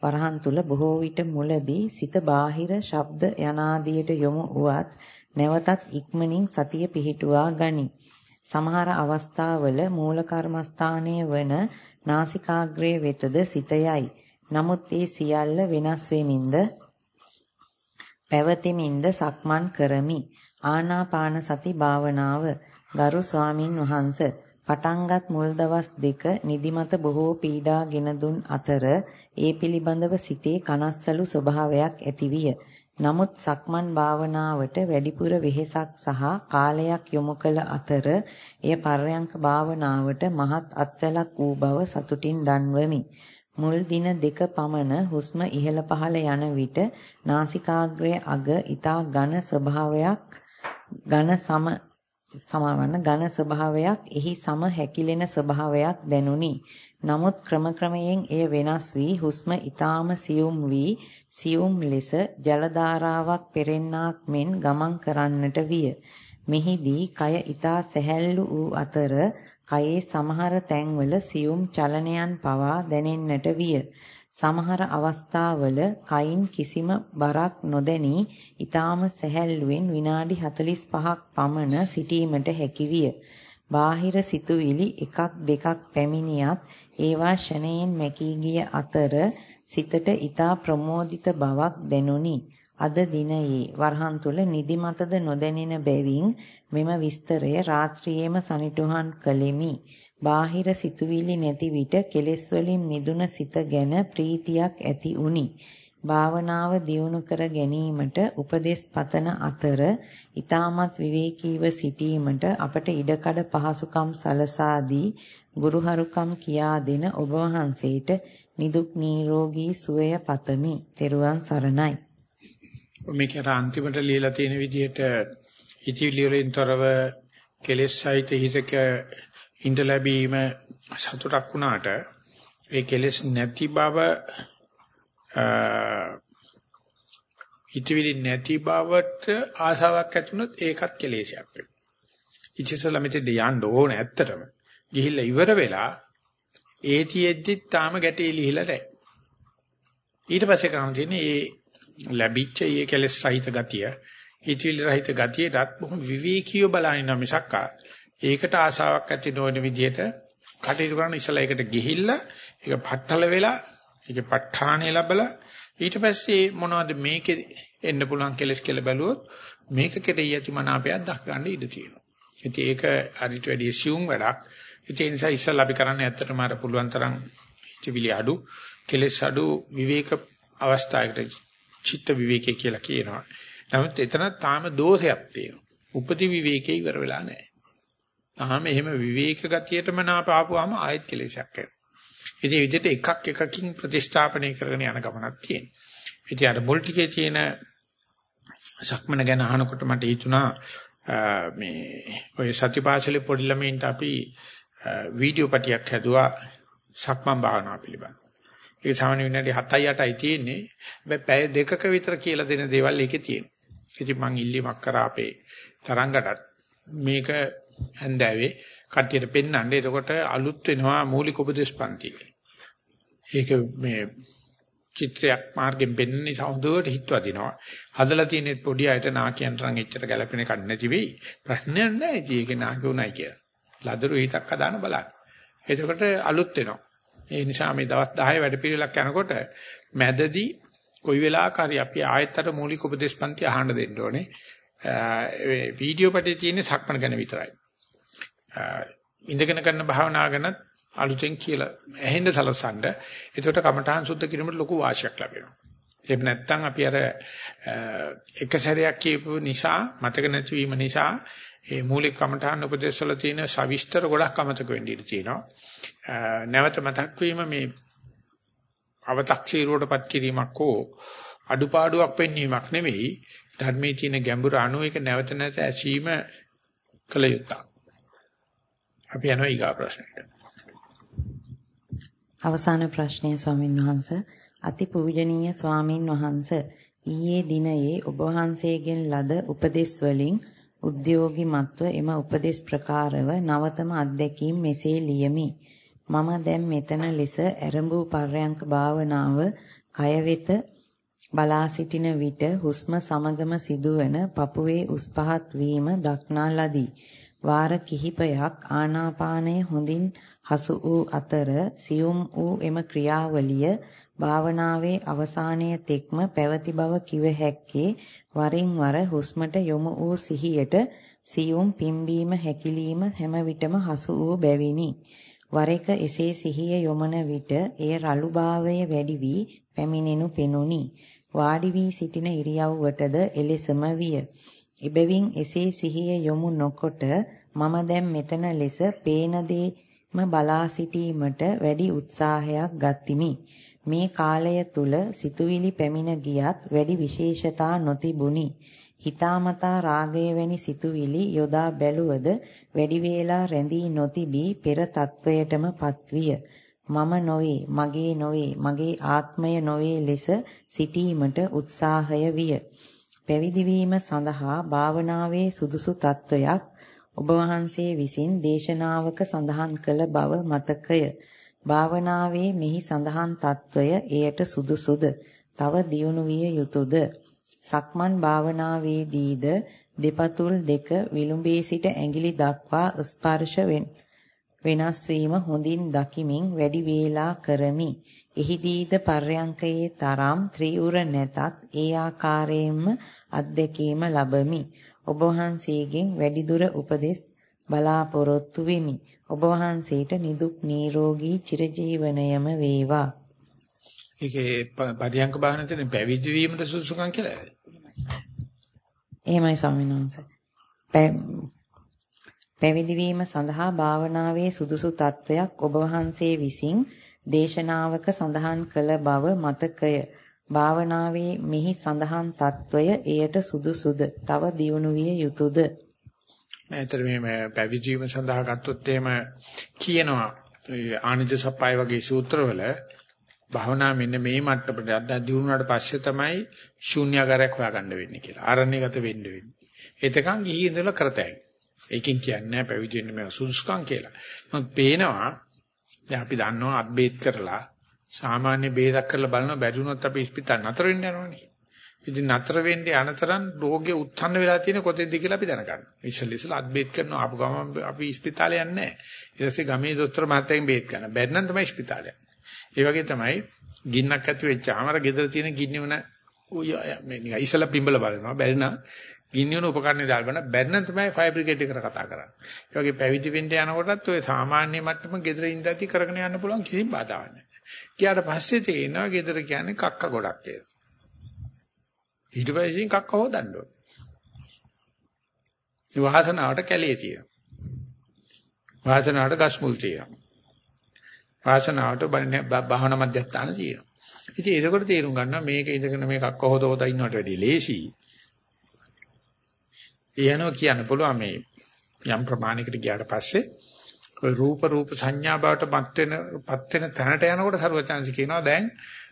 වරහන් තුල බොහෝ විට මුලදී සිත බාහිර ශබ්ද යනාදියට යොමු වුවත් නැවතත් ඉක්මනින් සතිය පිහිටුවා ගනි. සමහර අවස්ථාවල මූල කර්මස්ථානයේ වන නාසිකාග්‍රයේ වෙතද සිත යයි. නමුත් ඒ සියල්ල වෙනස් වෙමින්ද පැවතෙමින්ද සක්මන් කරමි. ආනාපාන සති භාවනාව ගරු ස්වාමින් වහන්සේ පටන්ගත් මුල් දවස් දෙක නිදිමත බොහෝ පීඩාගෙන දුන් අතර ඒ පිළිබඳව සිතේ කනස්සලු ස්වභාවයක් ඇතිවිය. නමුත් සක්මන් භාවනාවට වැඩිපුර වෙහෙසක් සහ කාලයක් යොමු කළ අතර එය පර්යංක භාවනාවට මහත් අත්වලක් වූ බව සතුටින් දන්වමි. මුල් දින දෙක පමණ හුස්ම ඉහළ පහළ යන විට නාසිකාග්‍රයේ අග ඊතා ඝන ස්වභාවයක් ඝන සම සමවන්න ඝන ස්වභාවයක් එහි සම හැකිලෙන ස්වභාවයක් දැනුනි. නමුත් ක්‍රම ක්‍රමයෙන් එය වෙනස් වී හුස්ම ඊටාම සියුම් වී සියුම් ලෙස ජල ධාරාවක් පෙරෙන්නාක් මෙන් ගමන් කරන්නට විය. මෙහිදී කය ඊටා සැහැල්ලු වූ අතර කයේ සමහර තැන්වල සියුම් චලනයන් පවා දැනෙන්නට විය. සමහර අවස්ථාවල කයින් කිසිම බරක් නොදැනී ඊටාම සැහැල්ලුවෙන් විනාඩි 45ක් පමණ සිටීමට හැකි විය. බාහිර සිතුවිලි එකක් දෙකක් පැමිණියත් ඒවා ෂණයෙන් මැකී ගිය අතර සිතට ඊතා ප්‍රමෝදිත බවක් දැනුනි. අද දිනයේ වරහන් තුල නිදිමතද නොදැනෙන බැවින් මෙම විස්තරය රාත්‍රියේම සනිටුහන් කළෙමි. බාහිර සිතුවිලි නැති විට කෙලෙස් වලින් මිදුන සිත ගැන ප්‍රීතියක් ඇති උනි. භාවනාව දියුණු කර ගැනීමට උපදෙස් පතන අතර ඊටමත් විවේකීව සිටීමට අපට ඉඩකඩ පහසුකම් සලසා දී ගුරුහරුකම් කියා දෙන ඔබ වහන්සේට නිදුක් නිරෝගී සුවය පතමි. ත්වන් සරණයි. මේක අන්තිමට ලියලා තියෙන විදිහට ඉතිවිලි වලින් තොරව කෙලෙස් සහිත හිතක ඉඳ ලැබීම සතුටක් වුණාට ඒ කෙලෙස් නැති බව හිතවිලි නැති බවට ආසාවක් ඇතිවුණොත් ඒකත් කෙලෙසයක් වෙනවා. ඉතිසල මෙතෙන්ද යන්න ඕන ඇත්තටම. ගිහිල්ලා ඉවර වෙලා ඒතියෙද්දි තාම ගැටේ ලිහිලා නැහැ. ඊට පස්සේ කරන්න තියෙන්නේ ඒ ලැබිච්ච ඒ කෙලෙස් රහිත ගතිය, හිතවිලි රහිත ගතියටත් බොහොම විවේකීව බලනින්න මිසක්කා ඒකට ආසාවක් ඇති නොවන විදිහට කටයුතු කරන ඉස්සලා ඒකට ගිහිල්ලා ඒක පට්ටල වෙලා ඒක ප ဋ ාණේ ලැබලා ඊට පස්සේ මොනවද මේකේ එන්න පුළුවන් කෙලස් කියලා බැලුවොත් මේක කෙරෙහි ඇති මනාපයක් දක්වන්න ඉඩ තියෙනවා. ඉතින් ඒක අරිට වැඩි assume වැඩක්. ඒ නිසා ඉස්සලා අපි කරන්නේ ඇත්තටම අර පුළුවන් තරම් හිතවිලි අඩු කෙලස් අඩු විවේක අවස්ථාවකට චිත්ත විවේකේ කියලා කියනවා. නමුත් එතන තාම දෝෂයක් තියෙනවා. උපති විවේකේ ඉවර වෙලා නැහැ. තාම එහෙම විවේක ගතියටම නාපාපුවාම ආයෙත් කෙලෙසක් එනවා. ඉතින් විදිහට එකක් එකකින් ප්‍රතිස්ථාපනය කරගෙන යන ගමනක් තියෙනවා. ඉතින් අර මුල් ටිකේ තියෙන සක්මන ගැන අහනකොට මට හිතුණා මේ ඔය සතිපාසලේ පොඩි ළමයින්ට අපි වීඩියෝ පටියක් හැදුවා සක්මන් භාවනාව පිළිබඳ. ඒක සාමාන්‍ය විනාඩි 7යි 8යි තියෙන්නේ. හැබැයි පැය දෙකක විතර කියලා දෙන දේවල් ඒකේ තියෙනවා. ඉතින් මං ඉල්ලීමක් කරා අපේ තරංගටත් මේක හැන්දෑවේ කට්ටියට පෙන්වන්න. එතකොට අලුත් වෙනවා මූලික උපදේශ පන්ති. ඒක මේ චිත්‍රයක් මාර්ගෙන් පෙන්වන නිසා හොඳට හිතවදිනවා. හදලා තියෙනෙත් පොඩි අයට නාකියන්ට නම් එච්චර ගැළපෙන එකක් නැති වෙයි. ප්‍රශ්නයක් නැහැ. ඉතින් ඒක නාකි උනායි කියලා. ලදරු හිතක් හදාන බලන්න. එතකොට අලුත් වෙනවා. ඒ නිසා මේ දවස් 10 වැඩ පිළිවෙලක් යනකොට මැදදී කොයි වෙලාවක හරි අපි ආයතතර මූලික උපදේශ පන්ති අහන්න දෙන්න ඕනේ. ඒ වීඩියෝ පිටේ තියෙන සක්මන ගැන විතරයි. ඉඳගෙන කරන භාවනාව ගැනත් අලුතෙන් කියලා ඇහෙන්න සලසන්න. එතකොට කමඨාන් සුද්ධ කිරීමට ලොකු වාසියක් ලැබෙනවා. එහෙම නැත්නම් අපි අර එක සැරයක් කියපු නිසා මතක නැතිවීම නිසා ඒ මූලික කමඨාන් උපදේශවල තියෙන සවිස්තර ගොඩක් අමතක වෙන්න ඉඩ තියෙනවා. නැවත මතක් වීම මේ අව탁සීරුවටපත් කිරීමක් හෝ අඩුපාඩුවක් පෙන්වීමක් නෙවෙයි ධර්මයේ තියෙන ගැඹුරු අණු එක නැවත නැවත ඇසීම කළ යුතුයි. අපි යනවා ඊගා ප්‍රශ්නෙට. අවසාන ප්‍රශ්නය ස්වාමින් වහන්සේ අතිපූජනීය ස්වාමින් වහන්සේ ඊයේ දිනයේ ඔබ වහන්සේගෙන් ලද උපදෙස් වලින් උද්‍යෝගිමත්ව එම උපදෙස් ප්‍රකාරව නවතම අත්දැකීම් මෙසේ ලියමි. මම දැන් මෙතන ලෙස ඇරඹූ පර්යංක භාවනාව කය වෙත බලා සිටින විට හුස්ම සමගම සිදුවන පපුවේ උස් පහත් වීම දක්නා ලදී. වාර කිහිපයක් ආනාපානය හොඳින් හසු වූ අතර සියුම් වූ එම ක්‍රියාවලිය භාවනාවේ අවසානයේ තෙක්ම පැවති බව කිව හැක්කේ වරින් වර හුස්මට යොමු වූ සිහියට සියුම් පිම්බීම හැකිලිම හැම විටම හසු වූ බැවිනි. වර එක එසේ සිහිය යොමන විට එය රළුභාවය වැඩි වී පැමිණෙනු පෙනුනි. වාඩි වී සිටින ඉරියව්වටද එලෙසම විය. එබැවින් එසේ සිහිය යොමු නොකොට මම දැන් මෙතන ලෙස පේන දේම බලා සිටීමට වැඩි උත්සාහයක් ගත්තිමි. මේ කාලය තුල සිතුවිලි පැමිණ ගියත් වැඩි විශේෂතා නොතිබුණි. හිතාමතා රාගය වැනි සිතුවිලි යොදා බැලුවද වැඩි වේලා රැඳී නොතිබී පෙර තත්වයටම පත්විය. මම නොවේ, මගේ නොවේ, මගේ ආත්මය නොවේ ලෙස සිටීමට උත්සාහය විය. පැවිදි වීම සඳහා භාවනාවේ සුදුසු තත්වයක් ඔබ වහන්සේ විසින් දේශනාවක සඳහන් කළ බව මතකය. භාවනාවේ මෙහි සඳහන් තත්වය එයට සුදුසුද? තව දියුණු විය යුතුයද? සක්මන් භාවනාවේදීද දෙපතුල් දෙක විලුඹේ සිට ඇඟිලි දක්වා ස්පර්ශ වෙනස් වීම හොඳින් දකිමින් වැඩි වේලා කරමි. එහිදීද පර්යංකයේ තරම් ත්‍රිඋර නැතත් ඒ ආකාරයෙන්ම අත්දැකීම ලබමි. ඔබ වහන්සේගෙන් වැඩිදුර උපදෙස් බලාපොරොත්තු වෙමි. ඔබ වහන්සේට නිදුක් නිරෝගී චිරජීවනයම වේවා. ඒකේ පරියංක බාහන තියෙන පැවිදි වීමට සුසුකම් කියලා. එහෙමයි ස්වාමීන් වහන්සේ. පැවිදි වීම සඳහා භාවනාවේ සුදුසු තත්වයක් ඔබ වහන්සේ විසින් දේශනාවක සඳහන් කළ බව මතකය. භාවනාවේ මෙහි සඳහන් తত্ত্বය එයට සුදුසුද? තව දියුණු විය යුතුයද? මෑතර මේ පැවිදිවීම සඳහා ගත්තොත් එහෙම කියනවා ආනන්ද සප්පයි වගේ සූත්‍රවල භාවනා මෙන්න මේ මට්ටමට අද්දා දියුණුවාට පස්සේ තමයි ශූන්‍යagaraක් හොයාගන්න වෙන්නේ කියලා. ආරණ්‍යගත වෙන්න වෙන්නේ. එතකන් ගිහි ඉඳලා කරතයි. ඒකෙන් කියන්නේ පැවිදි වෙන්න මේ සුදුසුකම් කියලා. නමුත් පේනවා දැන් අපි දන්නවා අත්බේත් කරලා සාමාන්‍ය බේදක් කරලා බලනවා බැරි වුණොත් අපි ඉස්පිතාල නතර වෙන්න යනවනේ. ඉතින් නතර වෙන්නේ අනතරන් රෝගේ උත්සන්න වෙලා තියෙන කොතෙන්ද කියලා අපි දැනගන්නවා. ඉස්සෙල්ලා ඉස්සෙල්ලා අත්බේත් කරනවා ආපු ගමන් අපි ඉස්පිතාලේ යන්නේ නැහැ. ඊට පස්සේ ගමේ දොස්තර මහත්තයන් බේත් කරනවා. බැරි නම් තමයි ඉස්පිතාලේ ඒ වගේ තමයි ගින්නක් ඇති වෙච්චාම අර ගෙදර තියෙන ගින්නි වුණ මේ නිකන් ඉස්සෙල්ලා පිඹල බලනවා. බැරි නම් ගින්නි වුණ උපකරණ දාලා බලන බැරි නම් තමයි ෆයර් බ්‍රිගේඩ් එකට කතා කරන්නේ. ඒ වගේ පැවිදි වෙන්න යනකොටත් ඔය සාමාන්‍ය මට්ටම ගෙදර ඉඳන්ති කරගෙන යන්න පුළුවන් කිසිම බාධාවක් නැහැ. ගියාට පස්සේ තේනවා ගෙදර කියන්නේ කක්ක ගොඩක් කියලා. ඊට පස්සේ කක්ක හොදන්න ඕනේ. ඒ වාසනාවට කැලේ තියෙනවා. වාසනාවට ගස් මුල් තියෙනවා. වාසනාවට බාහන මධ්‍යස්ථාන තියෙනවා. ඉතින් ඒකකොට තේරුම් ගන්නවා මේක ඉඳගෙන මේ කක්ක හොද හොද ඉන්නවට වැඩිය ලේසි. එයනෝ කියන්න පුළුවන් මේ යම් ප්‍රමාණයකට ගියාට පස්සේ ඔය රූප රූප සංඥා බවට පත් වෙන පත් වෙන තැනට යනකොට සරුවචාන්සි කියනවා දැන්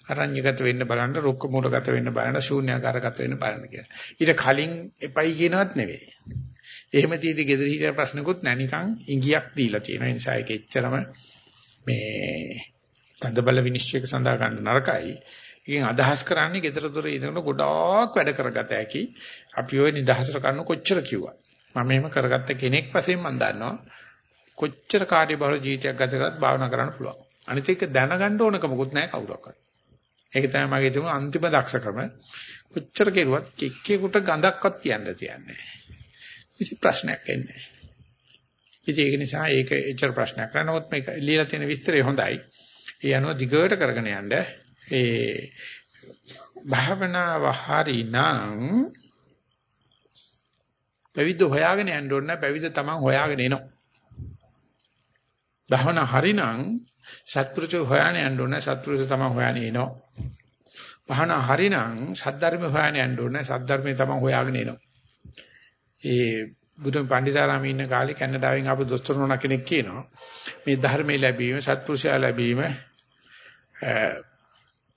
අරඤ්‍යගත වෙන්න බලන්න, රුක්ක මූලගත වෙන්න බලන්න, ශූන්‍යාකාරගත වෙන්න බලන්න කියලා. ඊට කලින් එපයි කියනවත් නෙවෙයි. එහෙම තීදි gedari හිටිය ප්‍රශ්නකුත් නැනිකන් ඉංගියක් දීලා තියෙනවා. ඒ නිසා ඒක එච්චරම මේ තදබල විනිශ්චයක සඳහා ගන්න නරකයි. ඉතින් අදහස් කරන්නේ gedara dore ඉඳගෙන ගොඩාක් වැඩ කරගත හැකි. අපි ওই නිදහසට කරන කොච්චර කිව්වා. මම එහෙම කරගත්ත කෙනෙක් වශයෙන් මම දන්නවා කොච්චර කාර්යබහුල ජීවිතයක් ගත කරත් භාවනා කරන්න පුළුවන්. අනිත් එක දැනගන්න ඕනකමකුත් නැහැ කවුරක්වත්. ඒක තමයි මගේ තිබුණු අන්තිම දක්ෂකම. කොච්චර කෙරුවත් එක්කෙකුට ගඳක්වත් තියන්න තියන්නේ. කිසි ප්‍රශ්නයක් එන්නේ නැහැ. ඒක නිසා ඒක එච්චර ප්‍රශ්නයක් නෑ. නමුත් මේක লীලා තියෙන විස්තරය හොඳයි. ඒ අනුව දිගට කරගෙන යන්න ඒ භාවනාව හරිනම් පැවිද්ද හොයාගෙන යන්න ඕනේ නැහැ. පැවිද්ද තමන් හොයාගෙන එනවා. භාවනා හරිනම් සත්පුරුෂය හොයාගෙන යන්න ඕනේ. සත්පුරුෂය තමන් හොයාගෙන එනවා. භාවනා හරිනම් සද්ධර්ම හොයාගෙන යන්න ඕනේ. සද්ධර්මය තමන් හොයාගෙන එනවා. ඒ බුදුන් පණ්ඩිතාරාමේ ඉන්න කාලේ කැනඩාවෙන් ආපු දොස්තර නෝනා කෙනෙක් කියනවා මේ ධර්මයේ ලැබීම සත්පුරුෂයා ලැබීම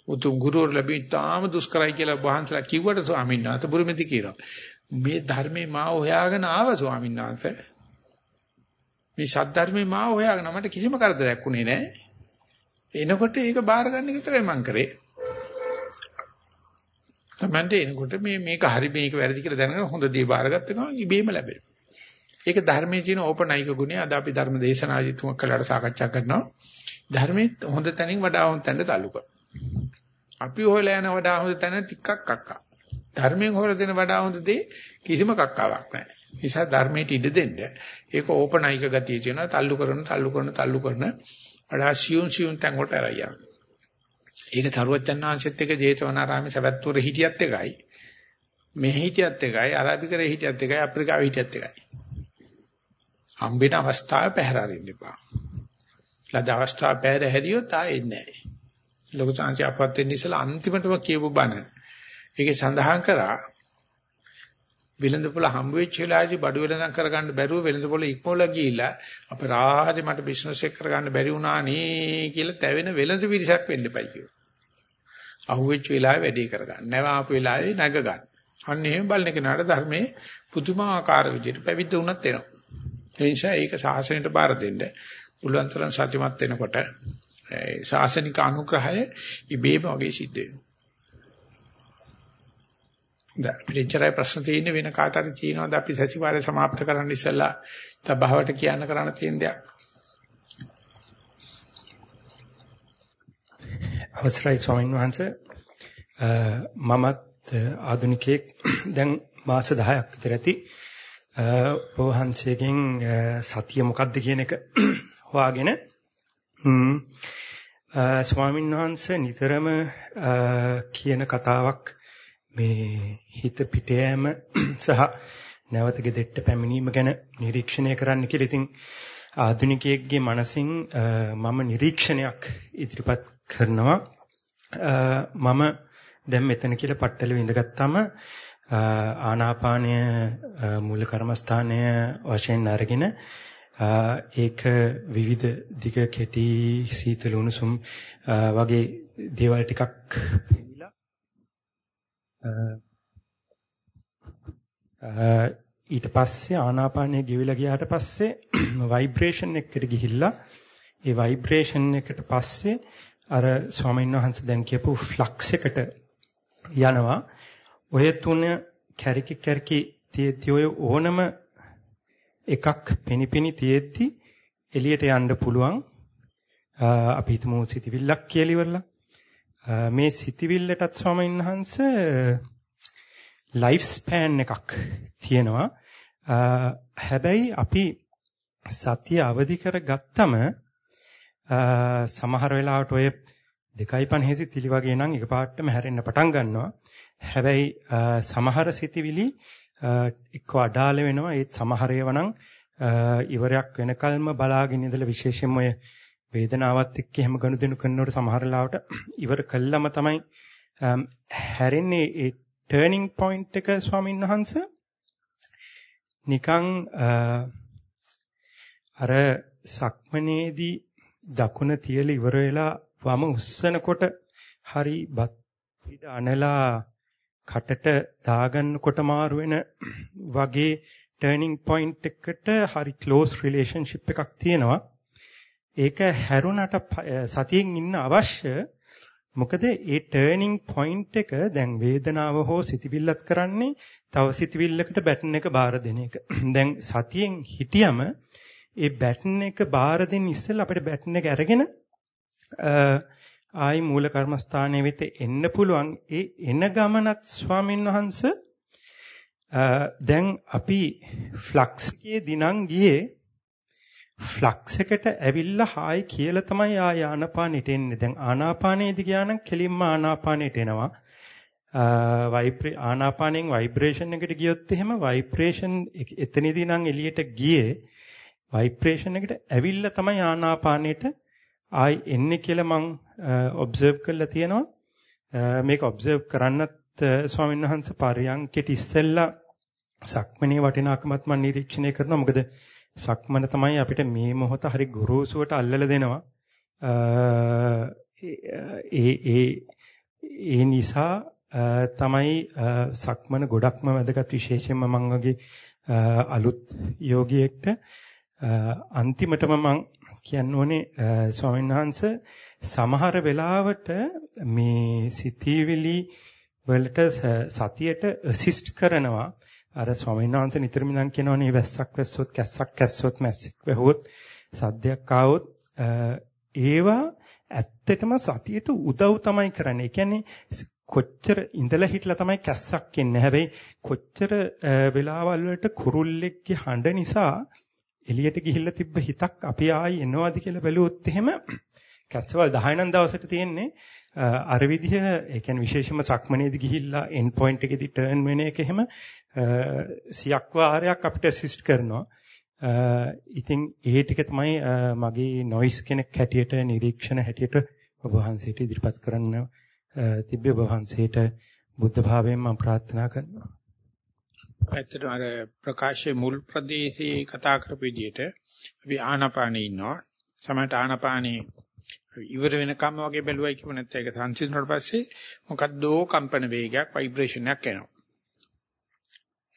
උතුම් ගුරුවරු ලැබීම තාම දුෂ්කරයි කියලා වහන්සලා කිව්වට ස්වාමීන් වහන්සේ බුරුමෙති කියනවා මේ ධර්මේ මා හොයාගෙන ආවා ස්වාමීන් වහන්සේ මේ සද්ධර්මේ මා හොයාගෙන මට කිසිම කරදරයක් උනේ නැහැ එනකොට ඒක බාර ගන්න විතරයි මං කරේ තමන්ට එනකොට මේ මේක හරි මේක වැරදි කියලා දැනගෙන හොඳ දේ බාරගත්ත ගමන් ඉබේම ලැබෙනවා. ඒක ධර්මයේ තියෙන ඕපනයික ගුණය අද අපි ධර්ම දේශනාදී තුමක් කළාට සාකච්ඡා කරනවා. ධර්මයේ හොඳ තැනින් වඩා හොඳ තැනට تعلق අපි හොයලා යන වඩා හොඳ තැන ටිකක් අක්කා. ධර්මයෙන් හොයලා දෙන වඩා හොඳ දේ කිසිම කක්කාවක් නැහැ. නිසා ධර්මයට ඉඩ දෙන්න. ඒක ඕපන් අයික ගතිය කියනවා. තල්ලු කරන, තල්ලු කරන, තල්ලු කරන වඩා සියුම් සියුම් තැන් වලට ආරයන්. ඒක තරුවචන්හන්සෙත් එක ජේතවනාරාමේ සවැත්තුර හිටියත් එකයි. මේ හිටියත් එකයි, අරාබිකරේ හිටියත් එකයි, අප්‍රිකාවේ හිටියත් එකයි. හම්බෙන අවස්ථාව පැහැර අරින්න එපා. ලද අවස්ථාව පැහැර හැරියොත් ආයෙන්නේ නැහැ. ලොකු සංසය අපවත් වෙන්න ඉස්සලා අන්තිමටම කියපු බණ. ඒකේ සඳහන් කරා විලඳපොළ හම්බ වෙච්ච වෙලාවේදී බඩු වෙලඳන් කරගන්න බැරුව වෙලඳපොළ ඉක්මවලා ගිහිල්ලා අපරාධේ මට බිස්නස් එක කරගන්න බැරි වුණා නේ කියලා තැවෙන වෙලඳ පිරිසක් වෙන්න එපයි කිව්වා. අහුවෙච්ච වෙලාවේ වැඩේ කරගන්න. නැව ආපු වෙලාවේ නැග ගන්න. අන්න එහෙම බලන කෙනාට ධර්මයේ පුදුමාකාර විදිහට පැවිද්ද වුණත් එනවා. ඒ නිසා ඒක සාසනයට බාර දෙන්න. උලුවන්තරන් සත්‍යමත් වෙනකොට ඒ ශාසනික අනුග්‍රහය ඉබේම වගේ සිද්ධ වෙනවා. පිටින්චරයි ප්‍රශ්න තියෙන්නේ වෙන කාට හරි තියෙනවද? අපි සැසිවාරය સમાપ્ત කරන්න ඉස්සලා තභාවට කියන්න කරන්න තියෙන දෙයක්. අවසරයි ස්වාමීන් වහන්සේ. මමත් ආධුනිකයෙක් දැන් මාස 10ක් විතර ඇති. ඔබ වහන්සේගෙන් සතිය මොකක්ද කියන එක <clears throat> හොයාගෙන ස්වාමීන් වහන්සේ නිතරම කියන කතාවක් මේ හිත පිට යෑම සහ නැවත ගෙදෙට්ට පැමිණීම ගැන නිරීක්ෂණය කරන්න කියලා. ඉතින් ආධුනිකයෙක්ගේ මනසින් මම නිරීක්ෂණයක් ඉදිරිපත් කරනවා. මම දැන් මෙතන කියලා පట్టල විඳගත්තාම ආනාපානය මූල කර්මස්ථානය වශයෙන් අරගෙන ඒක විවිධ දිග කෙටි සීතල උණුසුම් වගේ දේවල් ටිකක් ඊට පස්සේ ආනාපානය ගෙවිලා ගියාට පස්සේ ভাইබ්‍රේෂන් එකකට ගිහිල්ලා ඒ ভাইබ්‍රේෂන් එකට පස්සේ අර ස්වාමීන් වහන්සේ දැන් කියපු ෆ්ලක්ස් එකට යනවා. ඔය තුන කැරිකි කැරිකි තියෙද්දි ඔය ඕනම එකක් පිනිපිනි තියෙද්දි එළියට යන්න පුළුවන්. අපි හිතමු සිතවිල්ලක් කියලා ඉවරලා මේ සිතවිල්ලටත් ස්වාමීන් වහන්සේ ලයිෆ් ස්පෑන් එකක් තියෙනවා. හැබැයි අපි සතිය අවදි කරගත්තම සමහර වෙලාවට ඔය 2.5 සිතිලි වගේ නම් එකපාරටම හැරෙන්න පටන් ගන්නවා. හැබැයි සමහර සිතිවිලි එක්ක අඩාල වෙනවා. ඒත් සමහර ඒවා නම් ඉවරයක් වෙනකල්ම බලාගෙන ඉඳලා විශේෂයෙන්ම ඔය වේදනාවත් එක්ක එහෙම ගනුදෙනු කරනකොට සමහර ලාවට <clears throat> ඉවර කළාම තමයි um, හැරෙන්නේ ඒ ටර්නින් පොයින්ට් එක ස්වාමීන් වහන්සේ නිකන් uh, අර සක්මනේදී දකුණ තියලා ඉවර වෙලා වම උස්සනකොට හරි බත් පිට අනලා කටට දාගන්නකොට මාරු වෙන <clears throat> වගේ turning point එකට හරි close relationship එකක් තියෙනවා. ඒක හැරුණට සතියෙන් ඉන්න අවශ්‍ය මොකද ඒ turning point එක දැන් වේදනාව හෝ සිතවිල්ලත් කරන්නේ තව සිතවිල්ලකට බැටන් එක බාර දෙන එක. <clears throat> දැන් සතියෙන් හිටියම ඒ බැටන් එක බාර දෙන්න ඉස්සෙල්ලා අපිට බැටන් එක අරගෙන ආයි මූල කර්මස්ථානයේ වෙත එන්න පුළුවන් ඒ එන ගමනත් ස්වාමින් වහන්සේ දැන් අපි ෆ්ලක්ස් එකේ දිනන් ගියේ ෆ්ලක්ස් එකට ඇවිල්ලා හායි කියලා තමයි ආය ආනාපානෙට එන්නේ. දැන් ආනාපානෙදි ගියානම් කෙලින්ම ආනාපානෙට එනවා. වයිබ්‍රේ ආනාපානෙන් ভাইබ්‍රේෂන් එකට ගියොත් එහෙම ভাইබ්‍රේෂන් එතනදී නම් එළියට ගියේ ভাইබ්‍රේෂන් එකට ඇවිල්ලා තමයි ආනාපානෙට ආයි එන්නේ කියලා මං ඔබ්සර්ව් කරලා තියෙනවා. මේක ඔබ්සර්ව් කරන්නත් ස්වාමීන් වහන්සේ පරියන්කෙට ඉස්සෙල්ලා සක්මනේ වටිනාකමත් මම නිරීක්ෂණය කරනවා. මොකද සක්මන තමයි අපිට මේ මොහොත හරි ගුරුසුවට අල්ලලා දෙනවා. ඒ ඒ ඒ නිසා තමයි සක්මන ගොඩක්ම වැදගත් විශේෂයෙන්ම මම වගේ අලුත් යෝගියෙක්ට අන්තිමටම මම කියන්න ඕනේ ස්වාමීන් වහන්සේ සමහර වෙලාවට මේ සිතීවිලි වලට සතියට ඇසිස්ට් කරනවා. අර ස්වාමීන් වහන්සේ නිතරම ඉඳන් කියනවනේ වැස්සක් වැස්සොත් කැස්සක් කැස්සොත් මැස්සෙක් වැහුවොත් සද්දයක් ආවොත් ඒවා ඇත්තටම සතියට උදව් තමයි කරන්නේ. ඒ කියන්නේ කොච්චර ඉඳලා හිටලා තමයි කැස්සක් එන්නේ. හැබැයි කොච්චර වෙලාවල් වලට කුරුල්ලෙක්ගේ හඬ නිසා එළියට ගිහිල්ලා තිබ්බ හිතක් අපි ආයි එනවාද කියලා බැලුවොත් එහෙම කැස්සවල් 10 නම් දවසට තියෙන්නේ අර විදිහ ඒ කියන්නේ විශේෂම සක්මනේදී ගිහිල්ලා එන්ඩ් පොයින්ට් එකේදී ටර්න් වෙන එක එහෙම සියක් වාරයක් අපිට ඇසිස්ට් කරනවා. ඉතින් ඒ ටික තමයි මගේ නොයිස් කෙනෙක් හැටියට නිරීක්ෂණ හැටියට ඔබ වහන්සේට ඉදිරිපත් කරන්න තිබ්බේ ඔබ වහන්සේට බුද්ධ භාවයෙන් මම ප්‍රාර්ථනා කරනවා. ඇත්තටම අර ප්‍රකාශයේ මුල් ප්‍රදේශයේ කතා කරපු විදිහට අපි ආනාපානේ ඉන්නවා. සමහරට ආනාපානේ ඉවර වෙනකම් වගේ බැලුවයි කිව්ව නැත්නම් ඒක සංසිඳුණාට පස්සේ මොකද්දෝ කම්පන වේගයක් ভাইබ්‍රේෂන් එකක් එනවා.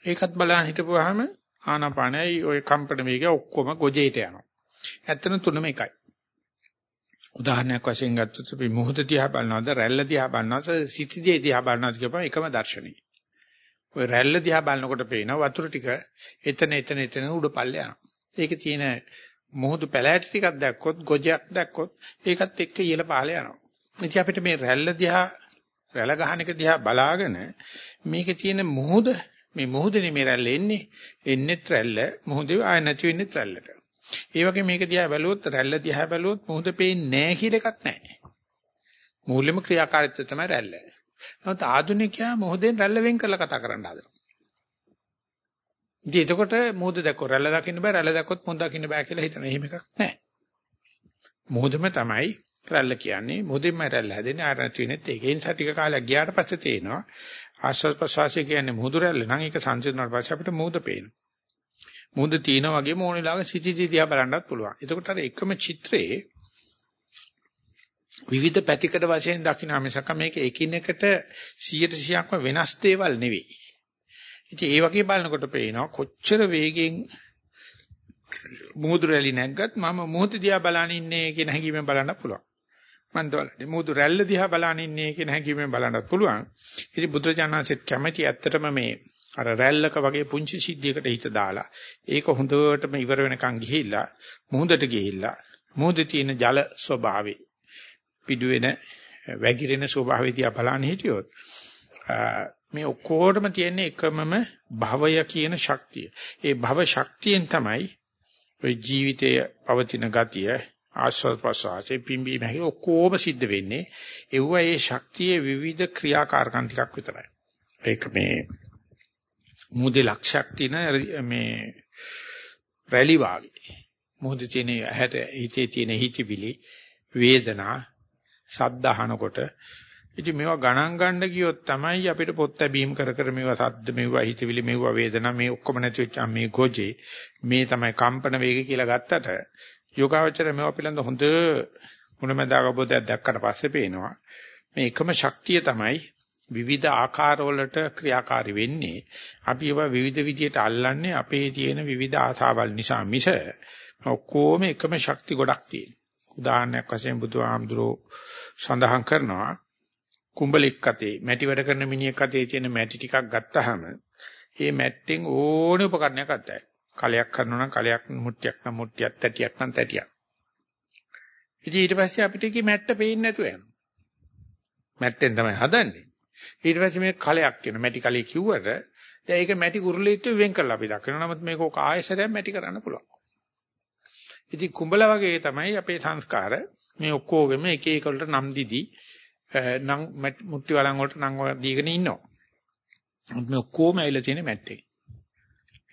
ඒකත් බලන්න හිටපුවාම ආනාපානයි ওই කම්පන වේගය ඔක්කොම ගොජේට යනවා. ඇත්තටම තුනම එකයි. උදාහරණයක් වශයෙන් ගත්තොත් අපි මුහුද දිහා බලනවද රැල්ල දිහා බලනවද සිටිජේ දිහා බලනවද කියපම එකම දර්ශනයයි. ওই රැල්ල දිහා බලනකොට පේනවා වතුර ටික එතන එතන එතන උඩ පල්ල යනවා. ඒකේ තියෙන මුහුදු පැලෑටි ටිකක් දැක්කොත් ගොජයක් දැක්කොත් ඒකත් එක්ක ඉහළ පහළ යනවා. ඉතින් අපිට මේ රැල්ල දිහා රැළ ගහන එක දිහා බලාගෙන මේකේ තියෙන මුහුද මේ මුහුදනේ මේ රැල්ල එන්නේ එන්නේත් රැල්ල මුහුදේ ආය නැති වෙන්නේත් රැල්ලට. ඒ වගේ මේක දිහා බැලුවොත් රැල්ල දිහා බැලුවොත් මුහුද පේන්නේ නැහැ කියලා එකක් නැහැ. මූලිකම ක්‍රියාකාරීත්වය තමයි රැල්ල. නමුත් ආධුනිකයා මොහොතෙන් රැල්ල වෙන් කරලා කතා කරන්න හදනවා. ඉතින් එතකොට මොහොත දැක්කොත් රැල්ල දකින්න බෑ රැල්ල දැක්කොත් මොහොත දකින්න බෑ කියලා හිතන එහෙම එකක් නැහැ. මොහොතම තමයි රැල්ල කියන්නේ මොහොතෙන්ම රැල්ල හැදෙන්නේ ආර නැති වෙනෙත් ඒක. ඒ නිසා ටික කාලයක් ගියාට පස්සේ තේනවා ආශ්වාස ප්‍රශ්වාසය කියන්නේ මුහුදු රැල්ල නම් ඒක සංසිඳුණාට පස්සේ අපිට මුහුද පේනවා. මුහුද තියෙනා වගේම ඕනෙලාග සිටිජි දිහා බලන්නත් පුළුවන්. එතකොට අර එකම චිත්‍රයේ විවිධ පැතිකඩ වශයෙන් දකින්න මිසක මේක එකිනෙකට 100%ක්ම වෙනස් දේවල් නෙවෙයි. ඉතින් ඒ වගේ බලනකොට පේනවා කොච්චර වේගෙන් මුහුදු රැලි නැග්ගත් මම මුහුදු දිහා බලන ඉන්නේ කියන හැඟීමෙන් බලන්න පුළුවන්. මම දවල්නේ මුහුදු රැල්ල දිහා බලන ඉන්නේ කියන හැඟීමෙන් බලන්නත් පුළුවන්. ඉතින් බුදුරජාණන්සෙත් කැමැති ඇත්තටම මේ අර රැල්ලක වගේ පුංචි සිද්ධියකට හිත දාලා ඒක හොඳටම ඉවර වෙනකන් ගිහිල්ලා මුහුදට ගිහිල්ලා මුහුදේ තියෙන ජල ස්වභාවය පිඩු වෙන වැగిරෙන ස්වභාවයදී බලන්න හිටියොත් මේ ඔක්කොටම තියෙන එකමම භවය කියන ශක්තිය. ඒ භව ශක්තියෙන් තමයි ඔය ජීවිතයේ පවතින ගතිය ආස්වාද ප්‍රසආසේ පිම්බි මහි ඔක්කොම සිද්ධ වෙන්නේ. ඒවා ඒ ශක්තියේ විවිධ ක්‍රියාකාරකම් ටිකක් විතරයි. ඒක මේ මුදේ ලක්ෂයක් තියෙන මේ රැලි වාගේ. මොහොතේ තියෙන ඇහැට හිතේ තියෙන හිතවිලි වේදනා ශබ්ද අහනකොට ඉතින් මේවා ගණන් ගන්න ගියොත් තමයි අපිට පොත් ලැබීම් කර කර මේවා ශබ්ද මේවා හිතවිලි මේවා වේදනා මේ ඔක්කොම නැති වෙච්ච මේ ගොජේ මේ තමයි කම්පන වේගය කියලා ගත්තට යෝගාවචර මේවා පිළිබඳ හොඳ මුලමදාග බෝධයක් දැක්කට පස්සේ පේනවා මේ එකම ශක්තිය තමයි විවිධ ආකාරවලට ක්‍රියාකාරී වෙන්නේ. අපි ඒවා විවිධ විදියට අල්ලන්නේ අපේ තියෙන විවිධ ආසාවල් නිසා මිස ඔක්කොම එකම ශක්ති ගොඩක් තියෙන. උදාහරණයක් වශයෙන් බුදුහාමුදුරෝ සඳහන් කරනවා කුඹලෙක් අතේ මැටි වැඩ කරන මිනිහෙක් අතේ තියෙන මැටි ටිකක් ගත්තාම ඒ මැට්ටෙන් ඕනේ උපකරණයක් අතයි. කලයක් කරනවා නම් කලයක් මුට්ටියක් නම් මුට්ටියක් තැටියක් නම් තැටියක්. ඉතින් ඊට පස්සේ අපිට කි මැට්ට පේන්නේ නැතුව යනවා. මැට්ටෙන් තමයි හදන්නේ. ඊට පස්සේ මේ කලයක් කියන මැටි කලේ කිව්වට දැන් ඒක මැටි කුරුලෙත් වෙන් කරලා අපි දක්වනවා. නමුත් මේක ඔක ආයසරයක් මැටි කරන්න පුළුවන්. ඉතින් කුඹල වගේ තමයි අපේ සංස්කාර මේ ඔක්කොගෙම එක එක වලට නම් දීදී නම් මුට්ටි වලන් වලට නම් දීගෙන ඉන්නවා. මේ ඔක්කොම ඇවිල්ලා තියෙන මැට්ටේ.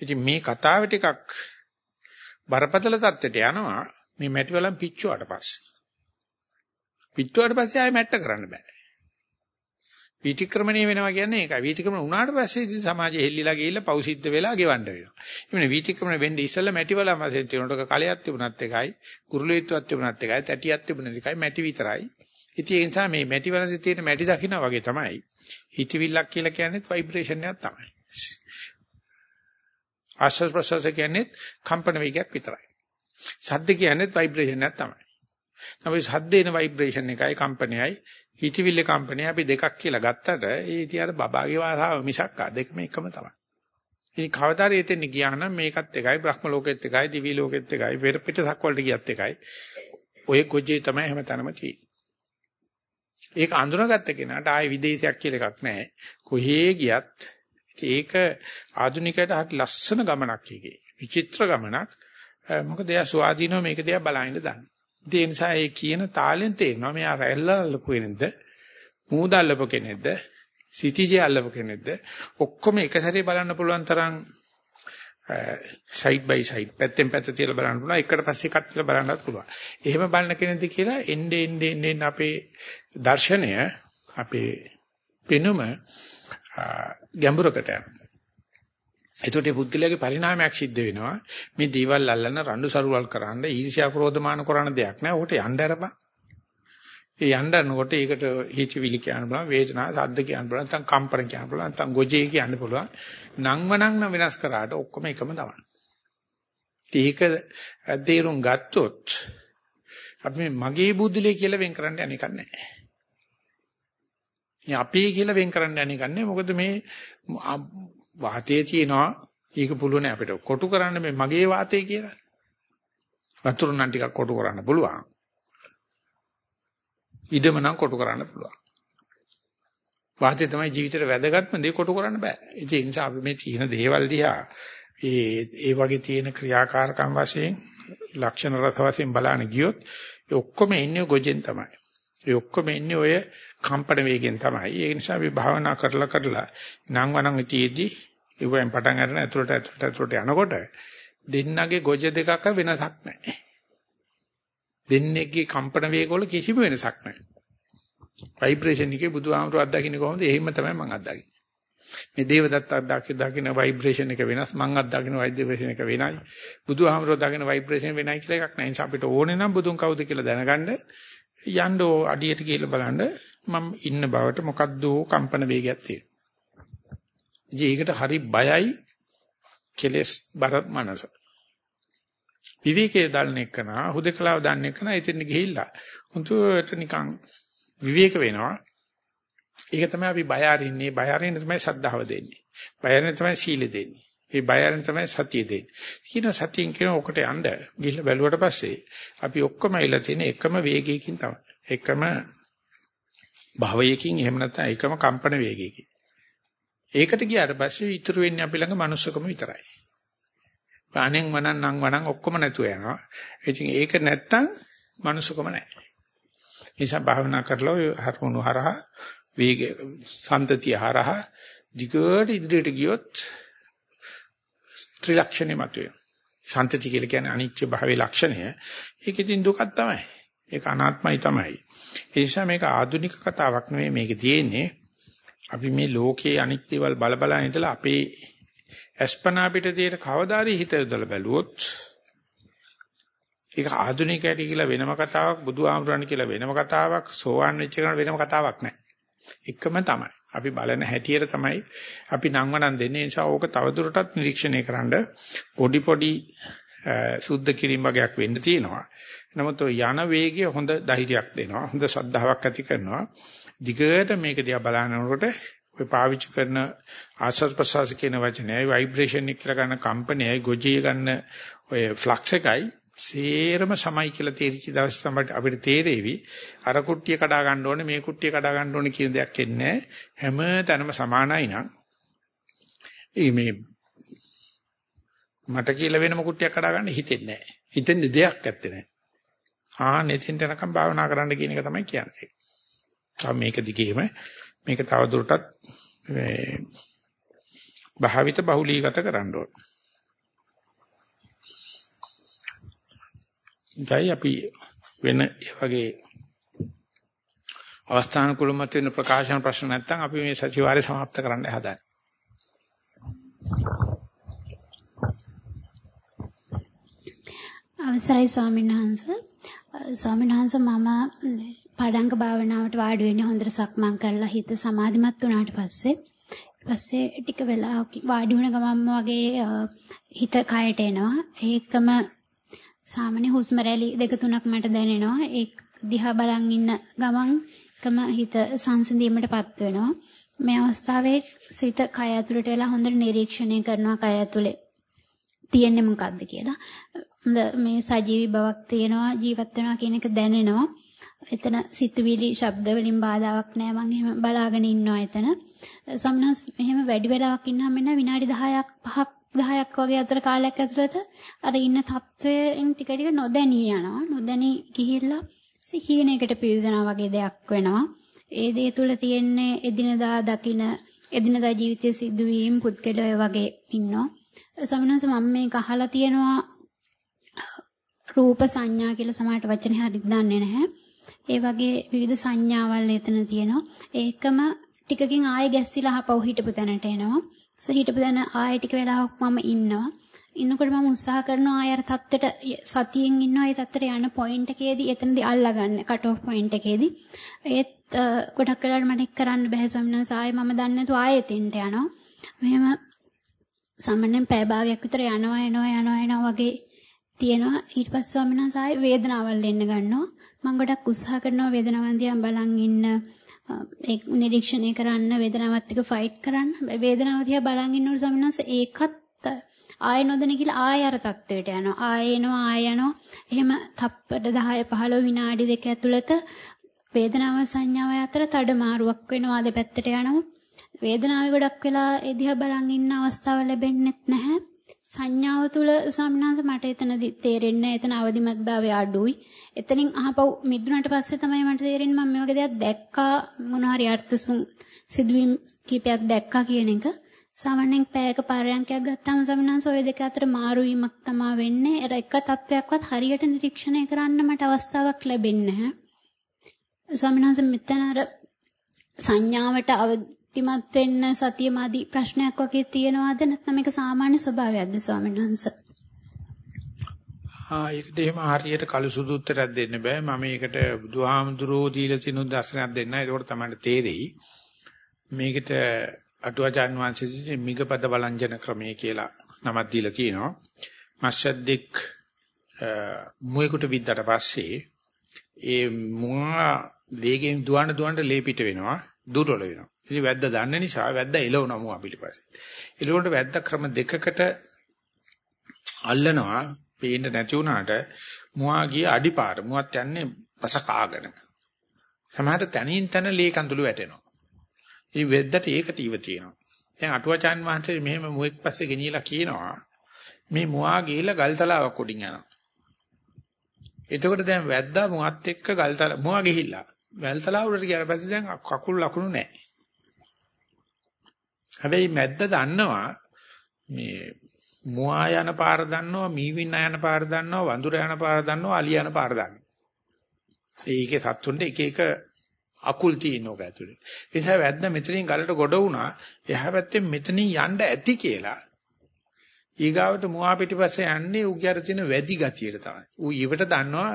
ඉතින් මේ කතාව ටිකක් බරපතල තත්ත්වයට යනවා මේ මැටි වලන් පිච්චුවාට පස්සේ. පිච්චුවාට පස්සේ ආයෙ මැට්ට කරන්න බෑ. වීතික්‍රමණය වෙනවා කියන්නේ ඒකයි. වීතික්‍රමණ වුණාට පස්සේ ඉතින් සමාජයේ හෙල්ලිලා ගිහිල්ලා පෞසිද්ධ වෙලා ගෙවන්න වෙනවා. එමුනේ වීතික්‍රමණ වෙන්නේ ඉස්සෙල්ලා මැටි වල වශයෙන් තියෙනකොට කලයක් තිබුණත් එකයි, කුරුළු තිබුණත් එකයි, තැටියක් තිබුණත් එකයි මැටි විතරයි. ඉතින් ඒ නිසා මේ මැටි වලදී තියෙන මැටි දකින්න වගේ තමයි. හිතවිල්ලක් කියලා කියන්නේත් ভাইබ්‍රේෂන් එකක් තමයි. ආශ්වාස ප්‍රශ්වාස කියන්නේ කම්පන වේගයක් විතරයි. සද්ද කියන්නේ ভাইබ්‍රේෂන් එකක් තමයි. නමුත් සද්දේන ভাইබ්‍රේෂන් එකයි කම්පනයයි හිතවිල්ල කම්පනය අපි දෙකක් කියලා ගත්තට ඒ තියාර බබාගේ වාසාව මිසක් ආ දෙකම එකම තමයි. ඉතින් කවදාද එතෙන් ගියා නම් මේකත් එකයි බ්‍රහ්ම ලෝකෙත් එකයි දිවි ලෝකෙත් එකයි පෙර පිටසක් වලට ගියත් එකයි. ඔය කොජේ තමයි හැමතැනම තියෙන්නේ. ඒක අඳුනගත්ත කෙනාට ආයේ විදේශයක් කියලා එකක් නැහැ. කොහේ ගියත් ඒක ආධුනිකයට හරි ලස්සන ගමනක් එකේ. විචිත්‍ර ගමනක්. මොකද එයා ස්වාධීනව මේක දිහා බලහින්න දන්නේ. ඒ නිසා ඒ කියන තාලෙන් තේරෙනවා මෙයා රැල්ල අල්ලපු කෙනෙක්ද, මූද අල්ලපු කෙනෙක්ද, සිටිජේ අල්ලපු කෙනෙක්ද ඔක්කොම එක සැරේ බලන්න පුළුවන් තරම් සයිඩ් බයි සයිඩ් පැත්තෙන් පැත්ත තියලා බලන්න පුළුවන් එකට පස්සේ එකක් තියලා බලන්නත් පුළුවන්. එහෙම බලන කෙනෙක්ද කියලා එnde ende ende අපේ දර්ශනය අපේ පෙනුම ගැඹුරකට යනවා. එතකොට මේ බුද්ධිලගේ පරිණාමයක් සිද්ධ වෙනවා. මේ දේවල් අල්ලන රණ්ඩු සරුවල් කරන්න ඊර්ෂ්‍යා ක්‍රෝධමාන කරන දෙයක් නෑ. උකට යන්න අරපන්. ඒ යන්න යනකොට ඒකට හිතවිලි කියන්න පුළුවන්, වේදනා, සද්ද කියන්න පුළුවන්, නැත්නම් කම්පන කියන්න පුළුවන්, නැත්නම් ගොජේ කියන්න පුළුවන්. නංවනං නම් වෙනස් කරාට ඔක්කොම එකම තමයි. ඒක තේරුම් ගත්තොත් අපි මගේ බුද්ධිලේ කියලා වෙන් කරන්න යන්නේ නැහැ. මේ අපේ කියලා වෙන් කරන්න යන්නේ නැහැ. මොකද මේ වාතයේ තියෙනවා ඒක පුළුවන් අපිට කොටු කරන්න මේ මගේ වාතය කියලා. වතුර නම් ටිකක් කොටු කරන්න පුළුවන්. ඉඩම නම් කොටු කරන්න පුළුවන්. වාතය තමයි ජීවිතේට වැදගත්ම දේ කොටු කරන්න බෑ. ඒ නිසා අපි මේ තියෙන දේවල් දිහා ඒ ඒ වගේ තියෙන ක්‍රියාකාරකම් වශයෙන් ලක්ෂණ රස වශයෙන් බලන්න ගියොත් ඒ ඔක්කොම එන්නේ ගොජෙන් තමයි. ඒ ඔක්කොම ඉන්නේ ඔය කම්පන වේගෙන් තමයි. ඒ නිසා අපි භාවනා කරලා කරලා නං වනං ඉතියේදී ඉවෙන් පටන් ගන්න ඇතුළට ඇතුළට ඇතුළට යනකොට දෙන්නගේ ගොජ දෙකක වෙනසක් නැහැ. දෙන්නේගේ කම්පන වේගවල කිසිම වෙනසක් නැහැ. ভাইබ්‍රේෂන් එකේ බුදුහාමුදුරුවෝ අත්දකින්නේ කොහොමද? එහෙම තමයි මම අත්දකින්නේ. මේ දේවදත්ත අත්දකින දකින්න ভাইබ්‍රේෂන් එක වෙනස් මං අත්දකින ভাইබ්‍රේෂන් එක වෙනයි බුදුහාමරෝ දකින ভাইබ්‍රේෂන් වෙනයි කියලා එකක් නැහැ නිසා අපිට ඕනේ නම් බුදුන් කවුද කියලා දැනගන්න යන්න අඩියට කියලා බලන්න මම ඉන්න බවට මොකද්ද කම්පන වේගයක් තියෙනවා. ඒකට හරි බයයි කෙලස් බර මනස. විවේකයේ දල්න එකන හුදකලාව දන්න එකන එතන ගිහිල්ලා හුදුට නිකන් විවේක වෙනවා. ඒක තමයි අපි බය අරින්නේ. බය අරින්න තමයි සද්ධාව දෙන්නේ. බය අරින්න තමයි සීල දෙන්නේ. ඒ බය අරින්න තමයි සතිය දෙන්නේ. කියන සතියෙන් කියන ඔකට යන්න ගිහිල්ලා බැලුවට පස්සේ අපි ඔක්කොම ඇවිල්ලා තියෙන එකම වේගයකින් තමයි. එකම භවයකින් එහෙම නැත්නම් එකම කම්පන වේගයකින්. ඒකට ගියාට පස්සේ ඉතුරු වෙන්නේ අපි ළඟ මනුස්සකම විතරයි. පාණෙන් වනන් නම් වනන් ඔක්කොම නැතුව යනවා. ඉතින් ඒක නැත්තම් මනුස්සකම නැහැ. නිසා භාවනා කරලා ඔය හරමුණු හරහා වේග සම්තතිය හරහා දිගට ඉදිරියට ගියොත් ත්‍රිලක්ෂණය මතුවේ. සම්තති කියලා කියන්නේ අනිත්‍ය භාවයේ ලක්ෂණය. ඒක ඉතින් දුකක් තමයි. ඒක අනාත්මයි තමයි. ඒ නිසා මේක ආධුනික කතාවක් නෙවෙයි මේකේ තියෙන්නේ. අපි මේ ලෝකයේ අනිත් දේවල් බල බල ඉඳලා අපේ අස්පනා පිට තියෙන කවදාරි හිත යොදලා බැලුවොත් ඒක ආධුනිකයට කියලා වෙනම කතාවක්, බුදු ආමරණ කියලා වෙනම කතාවක්, සෝවාන් වෙච්ච කෙනාට වෙනම කතාවක් නැහැ. එකම තමයි. අපි බලන හැටියට තමයි අපි නංවනන් දෙන්නේ. නිසා ඕක තවදුරටත් නිරීක්ෂණය කරන්න පොඩි පොඩි සුද්ධ කිරීම වගේක් වෙන්න තියෙනවා. නමුත් යන වේගය හොඳ ධෛර්යයක් දෙනවා. හොඳ ශ්‍රද්ධාවක් ඇති කරනවා. දිගට මේක දිහා බලනකොට ඔය පාවිච්චි කරන ආශ්වාස ප්‍රශ්වාස කියන වචනයයි ভাইබ්‍රේෂන් එක කියලා ගන්න කම්පනයයි ගොජිය ගන්න ඔය ෆ්ලක්ස් එකයි සේරම සමයි කියලා තේරිච්ච දවස් තමයි අපිට තේරෙවි අර කුට්ටිය කඩා ගන්න ඕනේ මේ කුට්ටිය කඩා ගන්න ඕනේ කියන දෙයක් එන්නේ හැම තැනම සමානයි නම් මේ මට කියලා වෙනම කුට්ටියක් කඩා ගන්න හිතෙන්නේ නැහැ. හිතෙන්නේ දෙයක් ඇත්තේ නැහැ. ආ නෙතින්ට යනකම් භාවනා කරන්න කියන එක තමයි කියන්නේ. තව මේක දිගේම මේක තව දුරටත් භාවිත බහුලීගත කරන්න ඕන. ඒකයි අපි වෙන ඒ වගේ අවස්ථාන කුලමත් වෙන ප්‍රකාශන ප්‍රශ්න නැත්නම් අපි මේ සතිವಾರේ સમાપ્ત කරන්න හදන්නේ. අවසරයි ස්වාමීන් වහන්සේ. ස්වාමීන් වහන්සේ මම පඩංග භාවනාවට වාඩි වෙන්නේ හොඳට සක්මන් කරලා හිත සමාධිමත් වුණාට පස්සේ පස්සේ ටික වෙලාවක් වාඩි වුණ ගමන්ම වගේ හිත කයට එනවා. ඒකම සාමාන්‍ය හුස්ම රැලි දෙක තුනක් මට දැනෙනවා. ඒක දිහා බලන් ඉන්න ගමන් එකම හිත සංසිඳීමටපත් වෙනවා. මේ අවස්ථාවේ සිත කය ඇතුළට වෙලා හොඳට නිරීක්ෂණය කරනවා කය ඇතුලේ තියෙන්නේ මොකද්ද කියලා. හොඳ මේ සජීවී බවක් තියෙනවා ජීවත් වෙනවා කියන එක දැනෙනවා. එතන සිතුවිලි ශබ්ද වලින් බාධාවක් නැහැ මම එහෙම බලාගෙන ඉන්නවා එතන. සම්නස් එහෙම වැඩි වෙලාවක් ඉන්නාම එන්න විනාඩි 10ක් 5ක් 10ක් වගේ අතර කාලයක් ඇතුළත අර ඉන්න තත්වයෙන් ටික ටික නොදැනී යනවා. නොදැනී ගිහිල්ලා සිහිනයකට පිවිසෙනවා වගේ දෙයක් වෙනවා. ඒ දේ තුල තියෙන්නේ එදිනදා දකින එදිනදා ජීවිතයේ සිදුවීම් පුද්ගලය වගේ ඉන්නවා. සමිනස මම මේක අහලා තියෙනවා රූප සංඥා කියලා සමහරට වචනේ හරියට දන්නේ නැහැ. ඒ වගේ විවිධ සංඥාවල් එතන තියෙනවා. ඒකම ටිකකින් ආයෙ ගැස්සිලා ආපහු හිටපු තැනට එනවා. හිටපු තැන ආයෙ ටික වෙලාවක් මම ඉන්නවා. ඉන්නකොට මම උත්සාහ කරනවා ආයෙ අර தත්තට සතියෙන් ඉන්නවා. ඒ தත්තට යන පොයින්ට් එකේදී එතනදී අල්ලගන්න කට් ඔෆ් පොයින්ට් එකේදී. ඒත් ගොඩක් වෙලාවට මට ඒක කරන්න බැහැ ස්වාමීන් ආයෙ මම දන්නේ නැතුව ආයෙ එතෙන්ට යනවා. මෙහෙම සාමාන්‍යයෙන් පැය භාගයක් විතර යනවා එනවා යනවා එනවා වගේ තියෙනවා. ඊට පස්සේ ස්වාමීන් වහන්සේ ආයෙ වේදනාවල් එන්න ගන්නවා. මම ගොඩක් උත්සාහ කරනවා වේදනාවන් දිහා බලන් ඉන්න ඒ නිරීක්ෂණය කරන්න වේදනාවත් එක්ක ෆයිට් කරන්න. වේදනාව දිහා බලන් ඉන්නකොට ස්වාමීන් වහන්සේ ඒකත් ආයෙ නොදැන කියලා ආයෙ අර තත්වයට යනවා. ආයෙ එනවා ආයෙ යනවා. එහෙම තප්පර 10 15 විනාඩි දෙක ඇතුළත වේදනාව සංඥාව අතර තඩ මාරුවක් වෙනවා දෙපැත්තට යනවා. වේදනාවේ ගොඩක් වෙලා ඒ දිහා බලන් ඉන්න අවස්ථාව ලැබෙන්නේ නැහැ. සංඥාව තුල ස්වාමීනාංශ මට එතනදි තේරෙන්නේ එතන අවදිමත් භාවය අඩුයි. එතනින් අහපව් මිදුණට පස්සේ තමයි මට තේරෙන්නේ මම මේ වගේ දෙයක් දැක්කා මොන හරි අර්ථසුන් සිදුවීම් කීපයක් දැක්කා කියන එක. සාමාන්‍යයෙන් පැයක පාරයන්කයක් ගත්තාම ස්වාමීනාංශ ওই දෙක අතර මාරු වීමක් තමයි වෙන්නේ. ඒර එක තත්වයක්වත් හරියට නිරීක්ෂණය කරන්න මට අවස්ථාවක් ලැබෙන්නේ නැහැ. ස්වාමීනාංශ මෙතන අර සංඥාවට ශක්තිමත් වෙන්න සතියමාදී ප්‍රශ්නයක් වගේ තියෙනවද නැත්නම් මේක සාමාන්‍ය ස්වභාවයක්ද ස්වාමීන් වහන්සේ? ආ ඒකට එහෙම හරියට කළු සුදු උත්තරයක් දෙන්න බෑ. මම මේකට බුදුහාමුදුරෝ දීලා තියෙන දර්ශනයක් දෙන්න. ඒකට තමයි තේරෙයි. මේකට අටුවාචාන් වංශයේ මිගපද බලංජන ක්‍රමය කියලා නමක් දීලා තියෙනවා. මස්සද්දෙක් මුවෙකුට විද්දට පස්සේ ඒ මුවා වේගෙන් දුවන දුවන ලේ පිට වෙනවා දුර්වල වෙනවා. ඉතින් වැද්ද දන්න නිසා වැද්ද එලවනවා මු අපිටපස්සේ. එලවනට වැද්ද ක්‍රම දෙකකට අල්ලනවා පේන්න නැති වුණාට මුවා ගිය අඩිපාර මුවත් යන්නේ පස කාගෙන. සමහර තනින් තන ලේ කඳුළු වැටෙනවා. ඉතින් වැද්දට ඒකට ඉව තියෙනවා. දැන් අටුවචාන් වහන්සේ මෙහෙම මුවෙක් පස්සේ ගෙනියලා කියනවා මේ මුවා ගිහිලා ගල්තලාවක් උඩින් යනවා. එතකොට දැන් වැද්දා මුවත් එක්ක ගල්තල මුවා ගිහිල්ලා වැල්තලාව උඩට ගියාට පස්සේ දැන් කකුල් ලකුණු නැහැ. හැබැයි මැද්ද දන්නවා මේ මුවා යන පාර දන්නවා මීවින්න යන පාර දන්නවා වඳුර යන පාර දන්නවා අලිය යන පාර දන්නවා. ඒකේ සත්තුන්ට එක එක අකුල් තියෙනෝක ඇතුලේ. ඒ නිසා වැද්ද මෙතනින් ගලට ගොඩ වුණා. එහා පැත්තෙන් මෙතනින් යන්න ඇති කියලා. ඊගාවට මුවා පිටිපස්සේ යන්නේ ඌගේ අර තියෙන වැඩි ගතියට තමයි. ඌ ඊවට දන්නවා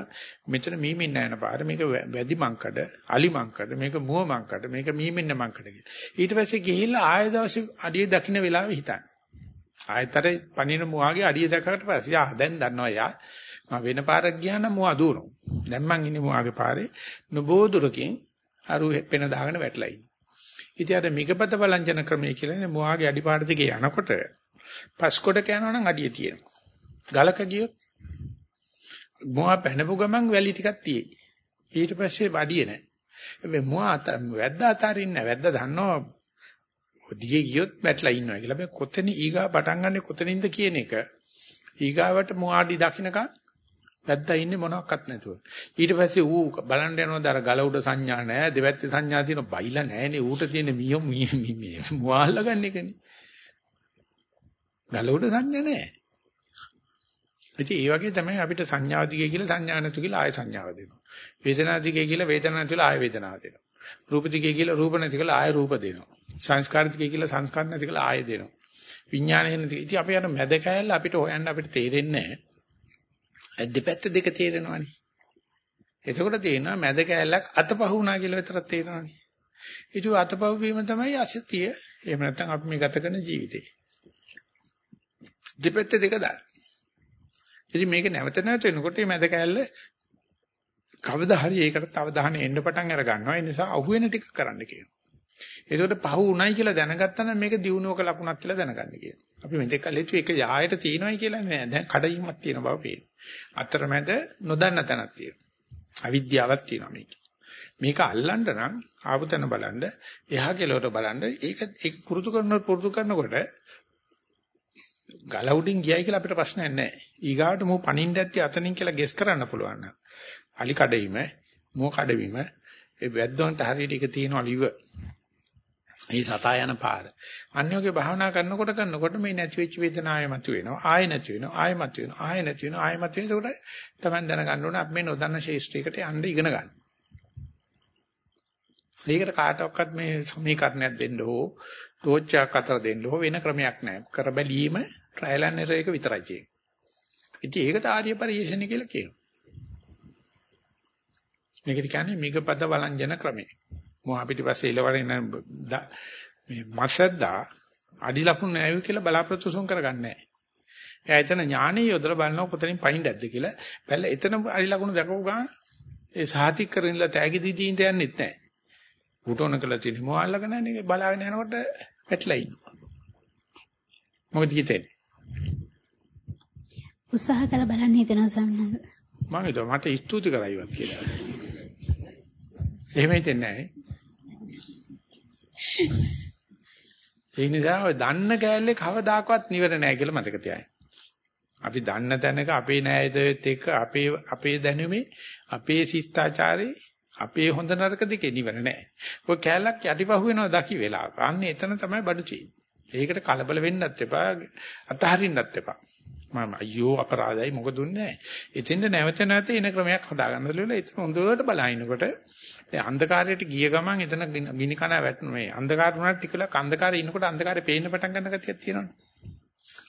මෙතන මීමින් නැන පාර මේක වැඩි මංකඩ, අලි මංකඩ, මේක මුව මංකඩ, මේක මීමින්න මංකඩ කියලා. ඊට පස්සේ ගිහිල්ලා ආයෙ දවසේ අඩිය දකින්න වෙලාවෙ හිතන්නේ. ආයෙතර පණින මුවාගේ අඩිය දැකකට පස්සේ ආ දැන් දන්නවා යා මම වෙන පාරක් ගියා නම් මුවා දුවනවා. දැන් මං ඉන්නේ මුවාගේ පාරේ නොබෝ දුරකින් අරු පෙන දාගෙන වැටලා ඉන්නේ. ඉතින් අර මිගපත බලංජන ක්‍රමය කියලා නේ මුවාගේ අඩිපාඩ දිගේ යනකොට පස්කොඩක යනවා නම් අඩිය තියෙනවා. ගලක ගියොත් මුවා පැනපු ගමන් වැලි ටිකක් තියෙයි. ඊට පස්සේ වඩිය නැහැ. හැබැයි මුවා වැද්ද අතාරින්න වැද්ද දන්නවා දිගේ ගියොත් වැටලා ඉන්නවා කියලා. හැබැයි කොතන ඊගා පටන් ගන්නෙ කොතනින්ද කියන එක ඊගාවට මුවාඩි දකින්නකම් වැද්දා ඉන්නේ මොනවත් නැතුව. ඊට පස්සේ ඌ බලන්න යනවා අර ගල උඩ සංඥා නැහැ, දෙවැත්තේ සංඥා තියෙන බයිලා නැහැනේ. ඌට තියෙන මියෝ මී මුවාල්ලා ගන්න එකනේ. ගල උඩ සංඥා නැහැ. ඉතින් ඒ වගේ තමයි අපිට සංඥා දිගේ කියලා සංඥා නැතු කියලා ආය සංඥාව දෙනවා. වේදනා දිගේ කියලා වේදනා නැතු කියලා ආය වේදනාව දෙනවා. රූප දිගේ කියලා රූප නැති කියලා ආය රූප දෙනවා. සංස්කාර දිගේ කියලා සංස්කාර නැති කියලා ආය දෙනවා. විඥානය නැති. ඉතින් අපි යන මැද කෑල්ල අපිට හොයන්න අපිට තේරෙන්නේ නැහැ. දෙපැත්ත දෙක තේරෙනවනේ. එතකොට තේරෙනවා මැද කෑල්ලක් අතපහු වුණා කියලා විතරක් තේරෙනවනේ. ඊට අතපහු වීම තමයි අසතිය. එහෙම නැත්නම් අපි මේ ගත කරන ජීවිතේ. දෙපැත්ත දෙක දාන්න. ඉතින් මේක නැවත නැවත වෙනකොට මේ මැද කෑල්ල කවදා හරි ඒකට අවධානය එන්න පටන් අර ගන්නවා. ඒ නිසා අහුවෙන ටික කරන්න කියනවා. ඒකට පහු උණයි කියලා දැනගත්තා නම් මේක දියුණුවක ලකුණක් කියලා දැනගන්න කියනවා. අපි මෙතෙක් කල් හිතුවේ ඒක යායට තියෙනවයි කියලා නෑ. දැන් කඩයිමක් තියෙන බව පේනවා. අතරමැද නොදන්න තැනක් තියෙනවා. අවිද්‍යාවක් තියෙනවා මේකේ. මේක අල්ලන්න නම් ආපතන බලන්න, එහා කෙලවට බලන්න, ඒක ඒක පුරුදු කරන පුරුදු කරනකොට ගල උඩින් ගියයි කියලා අපිට ප්‍රශ්නයක් නැහැ. ඊගාවට මෝ පණින්න ඇත්තේ අතනින් කියලා ගෙස් කරන්න පුළුවන් නම්. අලි කඩවීම, මෝ කඩවීම, ඒ වැද්දොන්ට හරියට ඒක තියෙනවා ලිව. මේ සතා යන පාර. අන්‍යෝගේ භාවනා කරනකොට කරනකොට මේ නැති වෙච්ච වේදනාවය මතුවෙනවා. ආයෙ නැති වෙනවා. ආයෙ මතුවෙනවා. ආයෙ නැති වෙනවා. ආයෙ මතුවෙනවා. ඒකට තමයි දැනගන්න ඕනේ අපි මේ නොදන්න ශේෂ්ත්‍රයකට යන්න ඉගෙන ගන්න. ඒකට කාටවත් මේ සමීකරණයක් දෙන්න හෝ තෝච්චයක් අතර දෙන්න හෝ වෙන ක්‍රමයක් නැහැ. කර බැලීම ට්‍රයල් ඇන්ඩ් එරර් එක විතරයි තියෙන්නේ. ඉතින් ඒකට ආර්ය පරිශ්‍රණය කියලා කියනවා. මේකට කියන්නේ මිගපද වළංජන ක්‍රමය. මොහා පිටිපස්සේ ඉලවරෙන මේ මසද්දා අඩි ලකුණු නැවි කියලා බලාපොරොත්තු සුන් කරගන්නේ නැහැ. එයා එතන ඥානෙ යොදලා බලනවා කොතනින් පයින්ද ඇද්ද කියලා. බැලලා එතන අඩි ලකුණු දැකපු ගමන් ඒ සාතික් කරගෙනලා තෑගි දීදී ඉඳ යන්නෙත් නැහැ. උටෝන කළා තියෙන මොහල්ලක නැහැ බලාගෙන යනකොට පැටලා ඉන්නවා. මොකද හිතෙන්නේ? උත්සාහ කරලා බලන්න හිතනවා ස්වාමීන් වහන්සේ. මම හිතුවා මට ස්තුති කරයිවත් කියලා. එහෙම හිතෙන්නේ නැහැ. ඒ නිසා ඔය දන්න කෑල්ලේ කවදාකවත් නිවර නැහැ කියලා මතක තියාගන්න. අපි දන්න තැනක අපේ නෑදෙත් එක්ක අපේ අපේ දැනුමේ අපේ ශිෂ්ටාචාරේ අපේ හොඳ නරක දෙකේ නිවර නැහැ. ඔය කෑල්ලක් යටිපහුව වෙනවා දකි වෙලාවක. අන්න එතන තමයි බඩු තියෙන්නේ. ඒකට කලබල වෙන්නත් එපා, අතහරින්නත් එපා. මම අයියෝ අපරාධයි මොකද දුන්නේ එතෙන්ද නැවත නැවත එන ක්‍රමයක් හදාගන්න දෙලුවලා එතන හොඳට බලනකොට දැන් අන්ධකාරයට ගිය ගමන් එතන ගිනි කන වැටුන මේ අන්ධකාර වුණාට ටිකලක් අන්ධකාරේ ඉන්නකොට අන්ධකාරේ පේන්න පටන් ගන්න ගතියක් තියෙනවනේ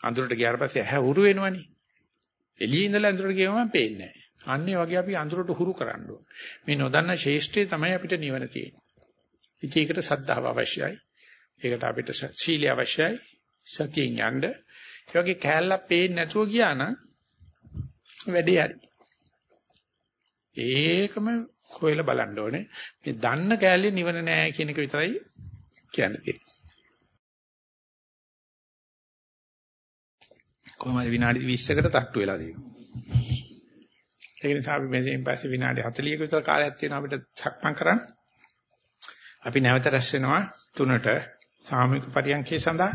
අඳුරට ගියාට පස්සේ ඇහැ උරු වෙනවනේ එළියේ ඉඳලා අඳුරට ගියම පේන්නේ නැහැ අන්නේ වගේ අපි අඳුරට හුරු කරන්න ඕන මේ නොදන්න ශේෂ්ඨය තමයි අපිට නිවන තියෙන්නේ ඉතින් ඒකට සද්ධාව අවශ්‍යයි ඒකට අපිට සීලය අවශ්‍යයි සතියෙන් යන්න ඒ වගේ කෑල්ලක් පේන්නේ නැතුව ගියා නම් වැඩේ හරි. ඒකම හොයලා බලන්න ඕනේ. මේ දන්න කෑල්ලේ නිවන නෑ කියන එක විතරයි කියන්න තියෙන්නේ. කොහොමද විනාඩි 20කට තට්ටු වෙලා තියෙනවා. ඒ නිසා අපි මෙතෙන් පස්සේ විනාඩි 40ක විතර කාලයක් තියෙනවා අපිට සක්මන් කරන්න. අපි නැවත රැස් වෙනවා තුනට සාමූහික පරියන්කේ සඳහා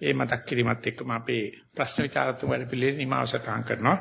ඒ මතක් කිරීමත් එක්කම අපේ ප්‍රශ්න විචාරතුංග වැඩ පිළිවෙල නිමාව සටහන් කරනවා